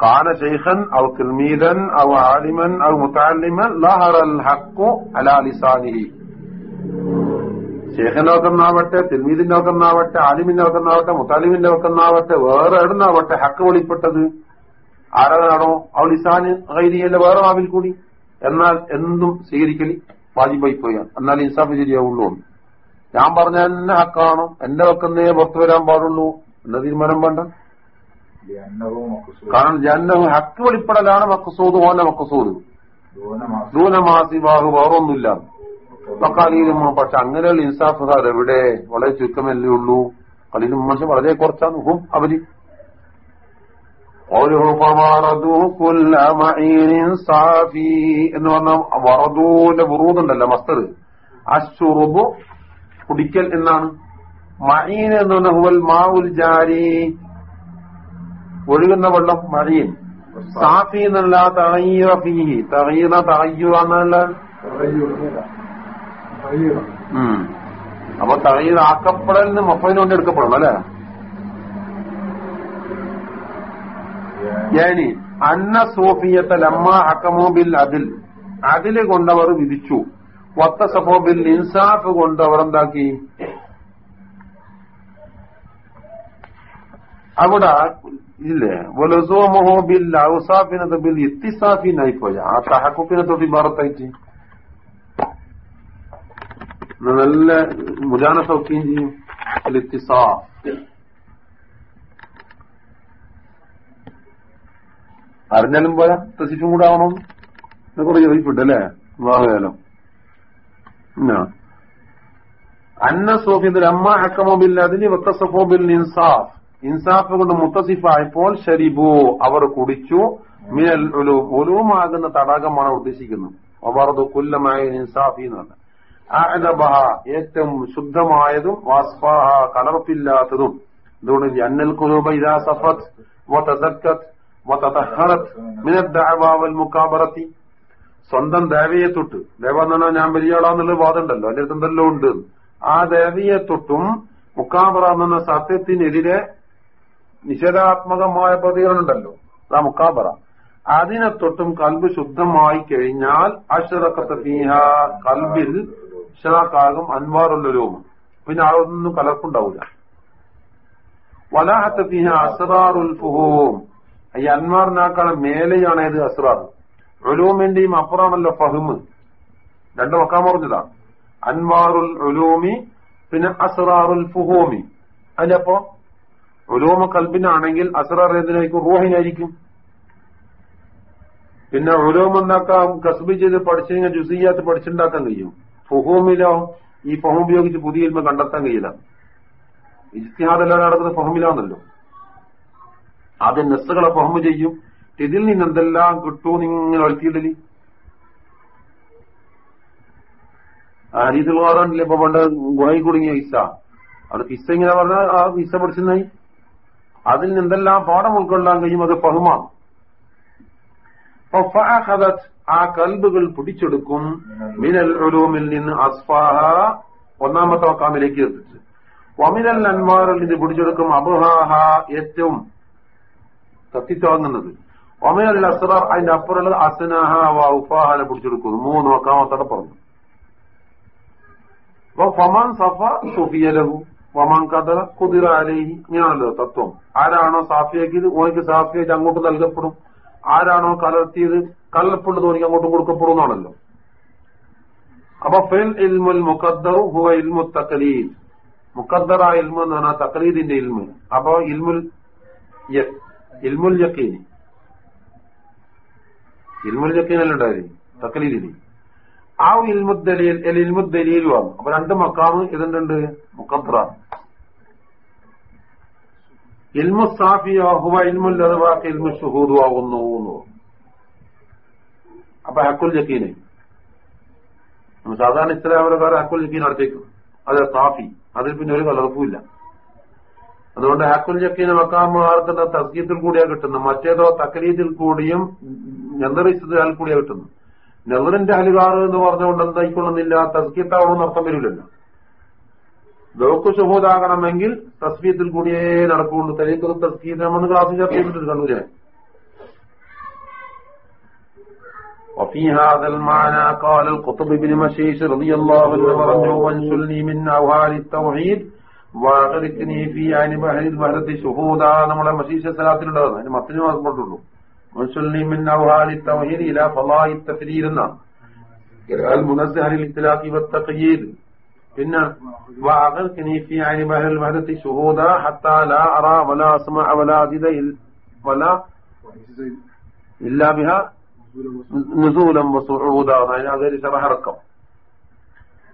കാന ഷെയ്ഖൻ ഔ കിൽമീദൻ ഔ ആലിമൻ ഔ മുത്താലിമൻ ലഹറൽ ഹക്കു അലാ ശേഖന്റെ ഷേഖിന്റെ വക്കെന്നാവട്ടെ തിൽമീദിന്റെ വക്കെന്നാവട്ടെ ആലിമിന്റെ വക്കുന്നാവട്ടെ മുത്താലിമിന്റെ വക്കുന്നാവട്ടെ വേറെ എവിടുന്നാവട്ടെ ഹക്ക് വെളിപ്പെട്ടത്? ആരാണോ അവൾ ഇസാന് കൈരിയല്ല വേറെ മാവിൽ കൂടി എന്നാൽ എന്തും സ്വീകരിക്കൽ വാജിബായി പോയാൽ എന്നാൽ ഇൻസാഫ് ശരിയാവുള്ളൂ. ഞാൻ പറഞ്ഞ എന്നെ ഹക്കാണോ? എന്റെ വക്കുന്നേ പുറത്തു വരാൻ പാടുള്ളൂ. എന്ന തീരുമാനം വേണ്ട കാരണം ജന്നവും ഹക്ക് വെളിപ്പെടലാണ് മക്കസൂദ് ഓന മക്കസൂദ് ദൂനമാസി. ബാഹു വേറൊന്നുമില്ല. മക്കാലിയിലും പക്ഷെ അങ്ങനെയുള്ള ഇൻസാഫ് സാർ എവിടെ? വളരെ ചുരുക്കമല്ലേ ഉള്ളൂ. കളിയിലും മനുഷ്യൻ വളരെ കുറച്ചാണ്. ഹും അവർ ഒരു ഫവറദു കുല്ല മഈനിൻ സാഫി എന്ന് പറഞ്ഞ വറദൂന്റെ ബുറൂദുണ്ടല്ലോ മസ്തർ അശ്വറുബു കുടിക്കൽ എന്നാണ്. മഴീൻ എന്ന് പറഞ്ഞ ഹുവൽ മാവുൽ ജാരി. ഒഴുകുന്ന വെള്ളം മഴീൻ. സാഫി എന്നല്ല തഴീറ തഴയുന്ന തഴീറ എന്നല്ല. അപ്പൊ തഴീർ ആക്കപ്പെടൽ മൊഫൈനോണ്ട് എടുക്കപ്പെടണം അല്ലേ? ഞാനി അന്ന സൂഫിയത്തെ ലമ്മ ഹക്കമോ ബിൽ അതിൽ അതിൽ കൊണ്ടവർ വിധിച്ചു. വത്തസഫോ ബിൽ ഇൻസാഫ് കൊണ്ട് അവർ എന്താക്കി? അവിടെ ഇല്ലേ? വലസോമഹോ ബിൽ ഔസാഫിനത് ബിൽ ഇത്തിസാഫിനായി പോയ. ആ തഹക്കുക്കിനെ തൊട്ട് ഇബാറത്തായിട്ട്. നല്ല മുജാന സൗഖ്യം ചെയ്യും. ഇത്തിസാഫ്. അറിഞ്ഞാലും പോരാ തസിച്ചും കൂടെ ആവണം എന്ന് കുറെ ചോദിപ്പിട്ടല്ലേ വിവാഹകാലം അന്ന സോഫിന്ദർ അമ്മ അക്കമോബില്ല അതിന് വത്തസഫോബിൽ ഇൻസാഫ്. ഇൻസാഫ് കൊണ്ട് മുത്തസിഫായപ്പോൾ ഷരിബു അവർ കുടിച്ചു. മിനൽ ഉലൂം ഉലൂമാകുന്ന തടാകമാണ് ഉദ്ദേശിക്കുന്നത്. അവർത് കുല്ലമായ ഇൻസാഫി എന്നാണ് അഅദബഹ ഏറ്റവും ശുദ്ധമായതും വാസ്ഫാഹ കലർപ്പില്ലാത്തതും. അതുകൊണ്ട് അന്നൽ കുലൂബ ഇദാ സഫത്ത് വതസക്കത്ത് വൽ മുകാബറത്തി സ്വന്തം ദേവയെ തൊട്ട്. ദേവ ഞാൻ വലിയാളാന്നുള്ള വാദമുണ്ടല്ലോ. അതിന്റെ അടുത്ത് എന്തെല്ലാം ഉണ്ട്? ആ ദേവിയെ തൊട്ടും മുക്കാബറ എന്ന സത്യത്തിനെതിരെ നിഷേധാത്മകമായ പ്രതികളുണ്ടല്ലോ അതാ മുക്കാബറ അതിനെ തൊട്ടും കൽബ് ശുദ്ധമായി കഴിഞ്ഞാൽ അഷറക്കത്ത് ഫീഹ കൽബിൽ ഷറാക്കാകും രൂപം പിന്നെ അതൊന്നും കലർപ്പുണ്ടാവില്ല വലാഹത്തീഹ അസ്റാറുൽ ഫുഹൂം. ഈ അന്മാറിനാക്കാളെ മേലെയാണ് ഏത് അസ്രാർ ഒലൂമിന്റെയും അപ്പുറമാണല്ലോ ഫഹിമ്. രണ്ടു മക്കാൻ പറഞ്ഞതാ അൻവാറുൽ ഒലൂമി പിന്നെ അസ്റാറുൽ ഫുഹൂമി. അതിലപ്പോ ഒലൂമ കൽബിനാണെങ്കിൽ അസ്റാർ ഏതിനായിരിക്കും? റൂഹിനായിരിക്കും. പിന്നെ ഒലൂമ എന്താക്കാം കസ്ബി ചെയ്ത് പഠിച്ചെങ്കിൽ ജുസിയാത്ത് പഠിച്ചുണ്ടാക്കാൻ കഴിയും. ഫുഹൂമിലോ ഈ ഫഹം ഉപയോഗിച്ച് പുതിയ ഇൽമ കണ്ടെത്താൻ കഴിയില്ല. ഇസ്തിഹാദെല്ലാം നടക്കുന്നത് ഫഹമിലാന്നല്ലോ. ആദ്യം നെസ്സുകളെ ഫഹമ് ചെയ്യും. ഇതിൽ നിന്ന് എന്തെല്ലാം കിട്ടുമെന്ന് നിങ്ങൾ ഒഴുക്കിയിടലി ഹരീതുൽ വാറാനില്ല ഇപ്പൊ പണ്ട് ഗുഹയിൽ കുടുങ്ങിയ ഇസ അവിടെ കിസ്സ ഇങ്ങനെ പറഞ്ഞാൽ ആ വിസ പഠിച്ചെന്നായി അതിൽ നിന്ന് എന്തെല്ലാം പാഠം ഉൾക്കൊള്ളാൻ കഴിയും അത് ഫഅഖദത് ആ കൽബുകൾ പിടിച്ചെടുക്കും. മിനൽ ഉലൂമിൽ നിന്ന് അസ്ഫാഹ ഒന്നാമത്തെ വക്കാമിലേക്ക് എത്തിച്ച്. വമിനൽ നന്മാറിൽ നിന്ന് പിടിച്ചെടുക്കും അബുഹാഹ ഏറ്റവും കത്തിത്താങ്ങുന്നത് ഒമിനൽ അസ്റാർ അതിന്റെ അപ്പുറമുള്ളത് അസനാഹ ഉഫാഹനെ പിടിച്ചെടുക്കുന്നു. മൂന്ന് ഒക്കാമത്തോടെ പറഞ്ഞു. അപ്പൊ ഫമാൻ സഫ സുഫിയലഹു വമാൻ കഥ കുതിര അലൈഹി ഇങ്ങനെയാണല്ലോ തത്വം. ആരാണോ സാഫിയാക്കിയത് ഓനിക്ക് സാഫിയായിട്ട് അങ്ങോട്ട് നൽകപ്പെടും. ആരാണോ കലർത്തിയത് കലർപ്പുള്ളത് ഓനിക്ക് അങ്ങോട്ടും കൊടുക്കപ്പെടും എന്നാണല്ലോ. അപ്പൊ ഫെൽ ഇൽമുൽ മുഖദ്ദറു ഹുവ ഇൽമു തക്കലീൽ മുഖദ്ദറ ഇൽമു എന്ന് പറഞ്ഞാൽ തക്കലീദിന്റെ ഇൽമു. അപ്പൊ ഇൽമുൽ ഇൽമുൽ ജക്കീൻ ഇൽമുൽ യക്കീനല്ല ഉണ്ടായത്? തക്കലീലി ആ ഇൽമുദ്ദലീൽ ഇൽമുദ്ദലീൽ വന്നു അപ്പൊ രണ്ട് മക്കാമ് ഇതുണ്ട് മുക്കത്ര ഇൽമു സാഫിയോ ഹുവ ഇൽമുൽ അഥവാക്ക് ഇൽമു ഷുഹൂദു ആകുന്നു. അപ്പൊ ഹക്കുൽ ജക്കീനെ സാധാരണ ഇസ്ലാമക്കാർ ഹക്കുൽ ജക്കീൻ അടുത്തേക്കും അത് സാഫി. അതിൽ പിന്നെ ഒരു കലർപ്പുമില്ല അതുകൊണ്ട് ഹാക്കുൽ ജക്കീന് മക്കാമാർക്കുന്ന തസ്കീത്തിൽ കൂടിയാ കിട്ടുന്നത് മറ്റേതോ തക്കലീത്തിൽ കൂടിയും നെന്തറിച്ചതിൽ കൂടിയാ കിട്ടുന്നത് നെല്ലറിന്റെ ഹലികാറ് എന്ന് പറഞ്ഞുകൊണ്ട് എന്തായിക്കൊള്ളുന്നില്ല തസ്കീത്താവണമെന്ന് അർത്ഥം വരില്ലല്ലോ ലോക്ക് ശുഭൂതാകണമെങ്കിൽ തസ്ബീത്തിൽ കൂടിയേ നടക്കുള്ളൂ തെരീക്കത് തസ്കീത്ത് നമ്മൾ ക്ലാസ്സിൽ ചർച്ച ചെയ്തിട്ടുണ്ട് കണ്ണൂരെ وفي هذا المعنى قال القطب بن مشيش رضي الله عنه പറഞ്ഞു وانشلني من أوهال التوحيد واغرقني في عين بحر البحرة شهودا നമ്മുടെ മഷീഷ സലാത്തിലുള്ളതാണ് അതിന് മത്തിന് മാത്രമുള്ളൂ وانشلني من أوهال التوحيد إلى فضاء التفريد എന്നാണ് المنزه عن الاختلاف والتقييد പിന്നെ واغرقني في عين بحر البحرة شهودا حتى لا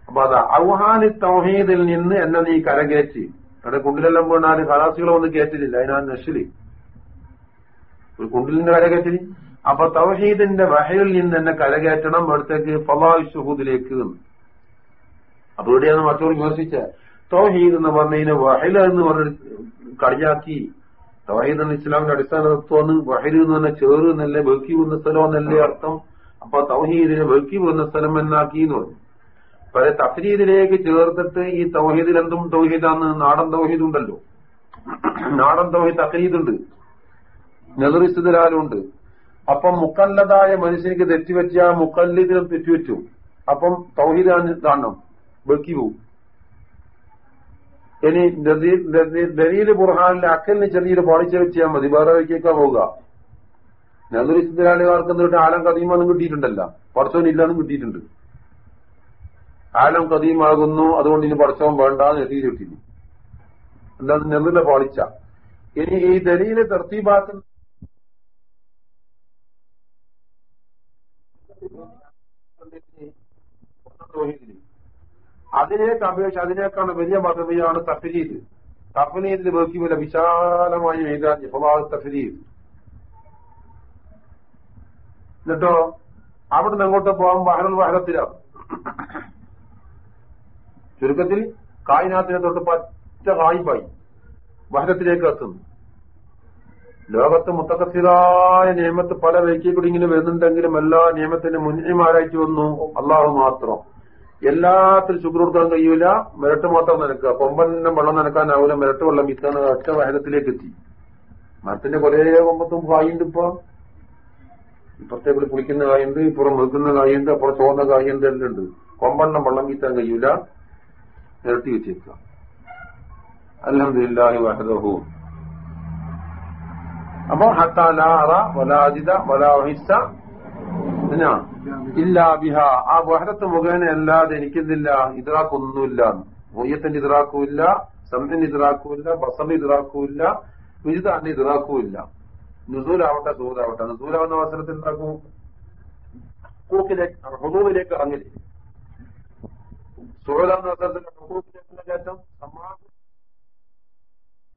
അപ്പൊ അതാ ഔഹാനി തൗഹീദിൽ നിന്ന് എന്നെ നീ കരകയറ്റി അവിടെ കുണ്ടിലെല്ലാം വീണാൽ ഖലാസികൾ ഒന്നും കയറ്റില്ല അതിനാ നഷിൽ ഒരു കുണ്ടിലിന്റെ കരകയറ്റി അപ്പൊ തൗഹീദിന്റെ വഹയിൽ നിന്ന് എന്നെ കരകയറ്റണം അടുത്തേക്ക് ഫലാഹ് ഷുഹൂദിലേക്ക് അപ്പൊ ഇവിടെയാണ് മറ്റൊരു വിമർശിച്ച. തൗഹീദ് എന്ന് പറഞ്ഞതിന് വഹല എന്ന് പറഞ്ഞ കളിയാക്കി. തൗഹീദ് എന്ന ഇസ്ലാമിന്റെ അടിസ്ഥാന തത്വമാണ് വഹൽ എന്ന് പറഞ്ഞ ചേറ് എന്നല്ലേ വെക്കി വന്ന സ്ഥലം എന്നല്ലേ അർത്ഥം. അപ്പൊ തൗഹീദിനെ വെക്കി വന്ന സ്ഥലം എന്നാക്കി എന്ന് പറഞ്ഞു. പല തഫ്രീദിലേക്ക് ചേർത്തിട്ട് ഈ തൗഹീദിൽ എന്തും തൗഹീദാന്ന് നാടൻ തൗഹീദ് ഉണ്ടല്ലോ നാടൻ തൗഹീദ് തഫ്രീദുണ്ട്. ഉണ്ട് നെതറിസ്തുലാലുണ്ട് അപ്പം മുക്കല്ലതായ മനുഷ്യനിക്ക് തെറ്റുപറ്റിയ മുക്കല്ലിതിനും തെറ്റുപറ്റും അപ്പം തൗഹീദ് കാണണം വെക്കി പോവും. ഇനി ദലീൽ ബുർഹാനിലെ അക്കലിന് ചെറിയൊരു പാളിച്ച വെച്ചാൽ മതി. വേറെ വഴിക്കേക്കാ പോവുക. നെതൊരു ഇസ്ലാലുകാർക്ക് എന്നിട്ട് ആലം കഥയുമാണെന്നും കിട്ടിയിട്ടുണ്ടല്ല? പടച്ചോനില്ലാന്നും കിട്ടിയിട്ടുണ്ട്. ആലം കദീമാകുന്നു അതുകൊണ്ട് ഇനി പഠിച്ചവൻ വേണ്ട എത്തി കിട്ടി എന്താണ് നെതിലെ പാളിച്ച. ഇനി ഈ ദലീൽ തർത്തീബാക്കുന്ന അതിനേക്ക് അപേക്ഷ അതിനേക്കാണ് വലിയ പദവിയാണ് തഫരീദ്. തഫരീദിന് വല്ല വിശാലമായി എഴുതാൻ ജപമാവ് തഫരീദ്. എന്നിട്ടോ അവിടെ നിന്ന് അങ്ങോട്ട് പോകാൻ വഹരൽ വഹരത്തിലാണ് ചുരുക്കത്തിൽ കായിനാത്തിനെ തൊട്ട് പറ്റ കായിപ്പായി വഹനത്തിലേക്ക് എത്തുന്നു. ലോകത്ത് മുത്തക്കത്തിലായ നിയമത്ത് പല വൈക്കി കൂടി ഇങ്ങനെ വരുന്നുണ്ടെങ്കിലും എല്ലാ നിയമത്തിന്റെ മുന്നിമാരായിട്ട് വന്നു അള്ളാഹു മാത്രം. എല്ലാത്തിലും ശുക്ർ കൊടുക്കാൻ കഴിയൂല മിരട്ട് മാത്രം നനക്കുക. കൊമ്പന്നെ വെള്ളം നനക്കാനാവൂല മിരട്ട് വെള്ളം വിത്താണ് ഒറ്റ വഹനത്തിലേക്ക് എത്തി. മരത്തിന്റെ കുറെ കൊമ്പത്തും കായുണ്ട് ഇപ്പൊ. കൂടി കുളിക്കുന്ന കായുണ്ട് ഇപ്പുറം വെക്കുന്ന കായുണ്ട് അപ്പുറം ചോന്ന കായുണ്ട് എല്ലാം ഉണ്ട്. കൊമ്പണ്ണം വെള്ളം വീത്താൻ കഴിയൂല. നിരത്തി വെച്ചേക്കുക അലഹദില്ലാഹി വഹദഹു. അപ്പൊ ഹത്താലാറ വലാജിത വലാഹിസ ഇല്ല ബിഹ. ആ വഹദത്ത് മുഖേന അല്ലാതെ എനിക്കെന്തില്ല ഇതറാക്കൊന്നുമില്ല മൊയ്യത്തിന്റെ ഇതറാക്കുമില്ല സംഹിന്റെ ഇതറാക്കുമില്ല ബസറിന്റെ ഇതറാക്കുമില്ല വിജിതാന്റെ ഇതറാക്കുമില്ല നുസൂലാവട്ടെ സൂദാവട്ടെ നുസൂലാവുന്ന അവസരത്തിൽ എന്താക്കും? കൂക്കിലേക്ക് ഹുദൂവിലേക്ക് ഇറങ്ങില്ല സൂലാവുന്ന അവസരത്തിൽ ഹുദൂവിലേക്ക് കയറ്റം സമാധാനം